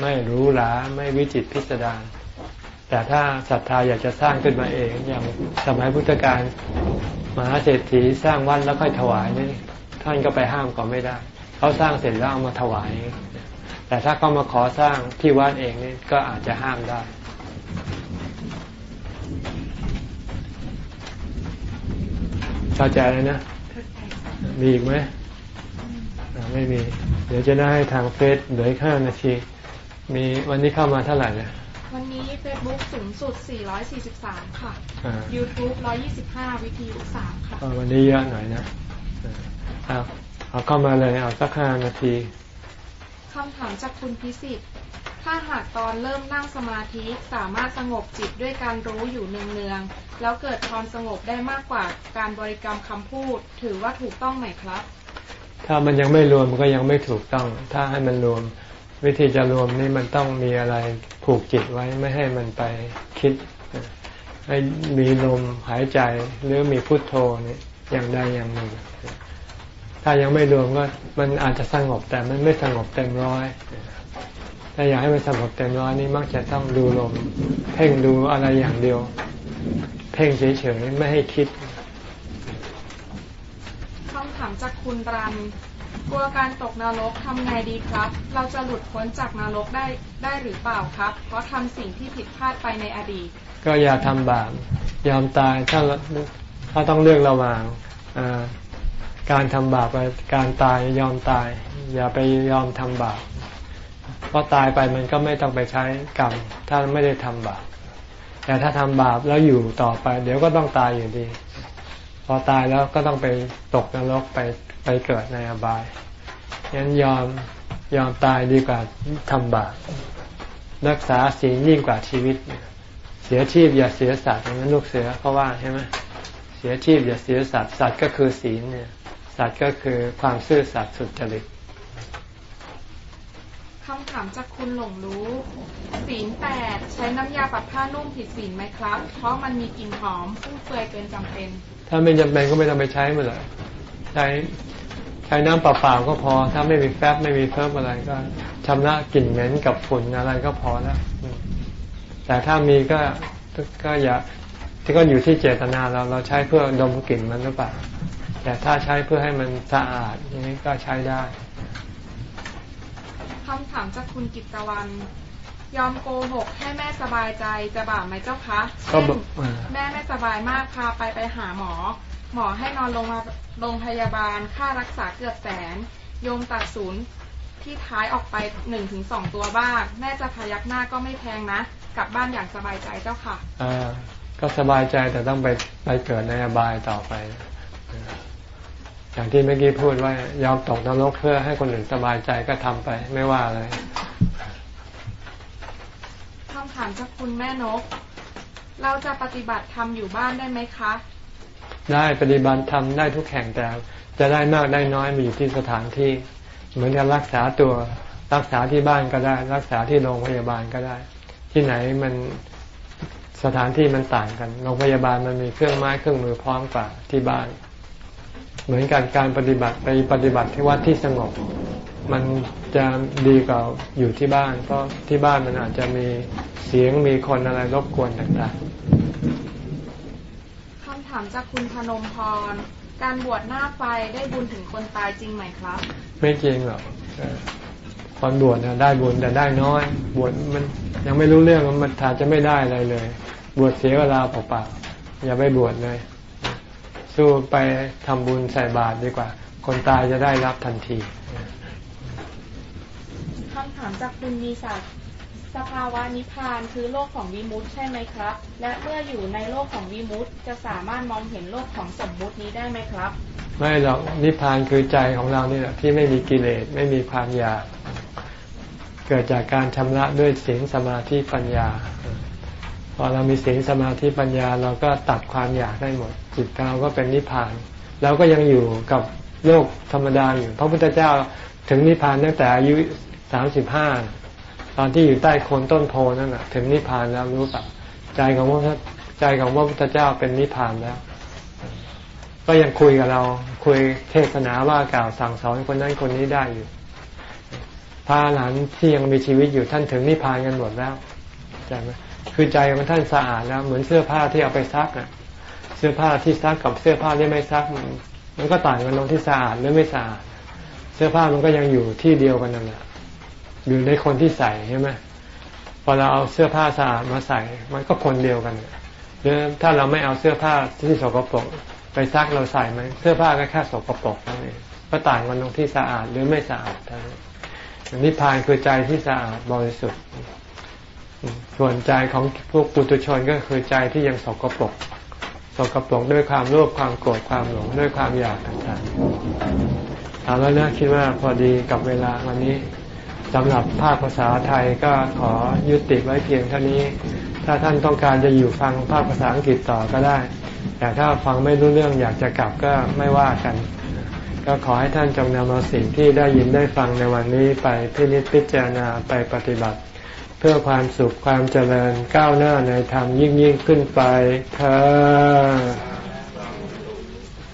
ไม่รู้หลาไม่วิจิตพิสดารแต่ถ้าศรัทธาอยากจะสร้างขึ้นมาเองอย่างสมัยพุทธกาลมหาเศรษฐีสร้างวัดแล้วค่อยถวายนี่ท่านก็ไปห้ามก็ไม่ได้ เขาสร้างเสร็จแล้วเอามาถวาย แต่ถ้าเขามาขอสร้างที่วัดเองนี่ก็อาจจะห้ามได้เข้าใจเลยนะ มีอีกไหม ไม่มี เดี๋ยวจะได้ทางเฟซเหลือห้านาที มีวันนี้เข้ามาเท่าไหร่เนี่ยวันนี้ Facebook สูงสุด 443 ค่ะ YouTube 125 วิทยุ3ค่ะ วันนี้เยอะหน่อยนะเอาเอาเข้ามาเลย เอาสักห้านาทีคำถามจากคุณพิสิทธิ์ ถ้าหากตอนเริ่มนั่งสมาธิสามารถสงบจิตด้วยการรู้อยู่เนืองๆ แล้วเกิดความสงบได้มากกว่าการบริกรรมคำพูด ถือว่าถูกต้องไหมครับ ถ้ามันยังไม่รวมก็ยังไม่ถูกต้อง ถ้าให้มันรวม วิธีจะรวมนี่มันต้องมีอะไรผูกจิตไว้ไม่ให้มันไปคิด ให้มีลมหายใจหรือมีพุทโธนี่อย่างใดอย่างหนึ่ง ถ้ายังไม่รวมก็มันอาจจะสงบแต่มันไม่สงบเต็มร้อยถ้าอยากให้มันสงบเต็มร้อยนี่มักจะต้องดูลมเพ่งดูอะไรอย่างเดียว เพ่งเฉยๆไม่ให้คิดคำถามจากคุณรัน กลัวการตกนรกทำไงดีครับ เราจะหลุดพ้นจากนรกได้ได้หรือเปล่าครับ เพราะทำสิ่งที่ผิดพลาดไปในอดีต ก็อย่าทำบาปยอมตายถ้าถ้าต้องเลือกระหว่างการทำบาปกับการตายยอมตาย อย่าไปยอมทำบาปเพราะตายไปมันก็ไม่ต้องไปใช้กรรมถ้าไม่ได้ทำบาปแต่ถ้าทำบาปแล้วอยู่ต่อไป เดี๋ยวก็ต้องตายอยู่ดี พอตายแล้วก็ต้องไปตกนรกไป ไปเกิดในอบายงั้นยอมยอมตายดีกว่าทำบาปรักษาศีลยิ่งกว่าชีวิต เสียชีพอย่าเสียสัตว์อย่างนั้นลูกเสือเขาว่าใช่ไหมเสียชีพอย่าเสียสัตว์สัตว์ก็คือศีลเนี่ย สัตว์ก็คือความซื่อสัตย์สุจริตคำถามจากคุณหลงรู้ ศีลแปดใช้น้ำยาปัดผ้านุ่มผิดศีลไหมครับ เพราะมันมีกลิ่นหอมฟุ่มเฟือยเกินจำเป็น ถ้าไม่จำเป็นก็ไม่ต้องไปใช้มันเลย ใช้ใช้น้ำเปล่าๆก็พอ ถ้าไม่มีแฟบไม่มีเพิ่มอะไรก็ชำระกลิ่นเหม็นกับฝุ่นอะไรก็พอแล้วแต่ถ้ามีก็ก็อย่าที่ก็อยู่ที่เจตนาเราเราใช้เพื่อดมกลิ่นมันหรือเปล่า แต่ถ้าใช้เพื่อให้มันสะอาดอย่างนี้ก็ใช้ได้คำถามจากคุณกิตวัน ยอมโกหกให้แม่สบายใจจะบาปไหมเจ้าคะก็แม่ไม่สบายมากพาไปไปหาหมอ หมอให้นอนลงมาโรงพยาบาล ค่ารักษาเกือบแสน โยมตัดศูนย์ที่ท้ายออกไปหนึ่งถึงสองตัวบ้าง แม่จะพยักหน้าก็ไม่แพงนะ กลับบ้านอย่างสบายใจเจ้าค่ะอ่าก็สบายใจแต่ต้องไปไปเกิดในอบายต่อไปอย่างที่เมื่อกี้พูดว่ายอมตกนรกเพื่อให้คนอื่นสบายใจก็ทำไป ไม่ว่าอะไรคำถามจากคุณแม่นก เราจะปฏิบัติทำอยู่บ้านได้ไหมคะ ได้ปฏิบัติทำได้ทุกแห่งแต่ จะได้มากได้น้อยมีอยู่ที่สถานที่ เหมือนกับรักษาตัวรักษาที่บ้านก็ได้ รักษาที่โรงพยาบาลก็ได้ ที่ไหนมันสถานที่มันต่างกันโรงพยาบาลมันมีเครื่องไม้เครื่องมือพร้อมกว่าที่บ้าน เหมือนกันการปฏิบัติไปปฏิบัติที่วัดที่สงบ มันจะดีกว่าอยู่ที่บ้าน เพราะที่บ้านมันอาจจะมีเสียงมีคนอะไรรบกวนต่างๆ คำถามจากคุณพนมพร การบวชหน้าไฟได้บุญถึงคนตายจริงไหมครับ ไม่จริงหรอกคนบวชนะได้บุญแต่ได้น้อย บวชมันยังไม่รู้เรื่องมันถ้าจะไม่ได้อะไรเลย บวชเสียเวลาเปล่าๆอย่าไปบวชเลย สู้ไปทำบุญใส่บาตรดีกว่า คนตายจะได้รับทันทีคำถามจากคุณมีศักดิ์ สภาวะนิพพานคือโลกของวิมุตใช่ไหมครับ และเมื่ออยู่ในโลกของวิมุตจะสามารถมองเห็นโลกของสมมุตินี้ได้ไหมครับ ไม่หรอกนิพพานคือใจของเรานี่แหละที่ไม่มีกิเลสไม่มีความอยาก เกิดจากการชำระด้วยศีลสมาธิปัญญา พอเรามีศีลสมาธิปัญญาเราก็ตัดความอยากได้หมด จิตเราก็เป็นนิพพานเราก็ยังอยู่กับโลกธรรมดาอยู่พระพุทธเจ้าถึงนิพพานตั้งแต่อายุสามสิบห้า ตอนที่อยู่ใต้โคนต้นโพนั่นแหะถึงนิพพานแล้วรู้ป่ะใจของพระใจของพระพุทธเจ้าเป็นนิพพานแล้ว ก็ยังคุยกับเราคุยเทศนาว่ากล่าวสั่งสอนคนนั้นคนนี้ได้อยู่พระหลานที่ยังมีชีวิตอยู่ท่านถึงนิพพานกันหมดแล้วใช่ไหมคือใจของท่านสะอาดแล้ว เหมือนเสื้อผ้าที่เอาไปซักอะ เสื้อผ้าที่ซักกับเสื้อผ้าที่ไม่ซักมันมันก็ต่างกันตรงที่สะอาดหรือไม่สะอาด เสื้อผ้ามันก็ยังอยู่ที่เดียวกันนั่นแหละ อยู่ในคนที่ใส่ใช่ไหมพอเราเอาเสื้อผ้าสะอาดมาใส่ มันก็คนเดียวกันหรือถ้าเราไม่เอาเสื้อผ้าที่สกปรกไปซักเราใส่ไหมเสื้อผ้าก็แค่สกปรกนั่นเองก็ต่างกันตรงที่สะอาดหรือไม่สะอาดเท่านั้นนิพพานคือใจที่สะอาดบริสุทธิ์ส่วนใจของพวกปุถุชนก็คือใจที่ยังสกปรกสกปรกด้วยความโลภความโกรธความหลงด้วยความอยากต่างๆเอาแล้วนะคิดว่าพอดีกับเวลาวันนี้ สำหรับภาคภาษาไทยก็ขอยุติไว้เพียงเท่านี้ ถ้าท่านต้องการจะอยู่ฟังภาคภาษาอังกฤษต่อก็ได้ แต่ถ้าฟังไม่รู้เรื่องอยากจะกลับก็ไม่ว่ากัน ก็ขอให้ท่านจงนำเอาสิ่งที่ได้ยินได้ฟังในวันนี้ไปพินิจพิจารณาไปปฏิบัติ เพื่อความสุขความเจริญก้าวหน้าในธรรมยิ่งยิ่งขึ้นไปเธอ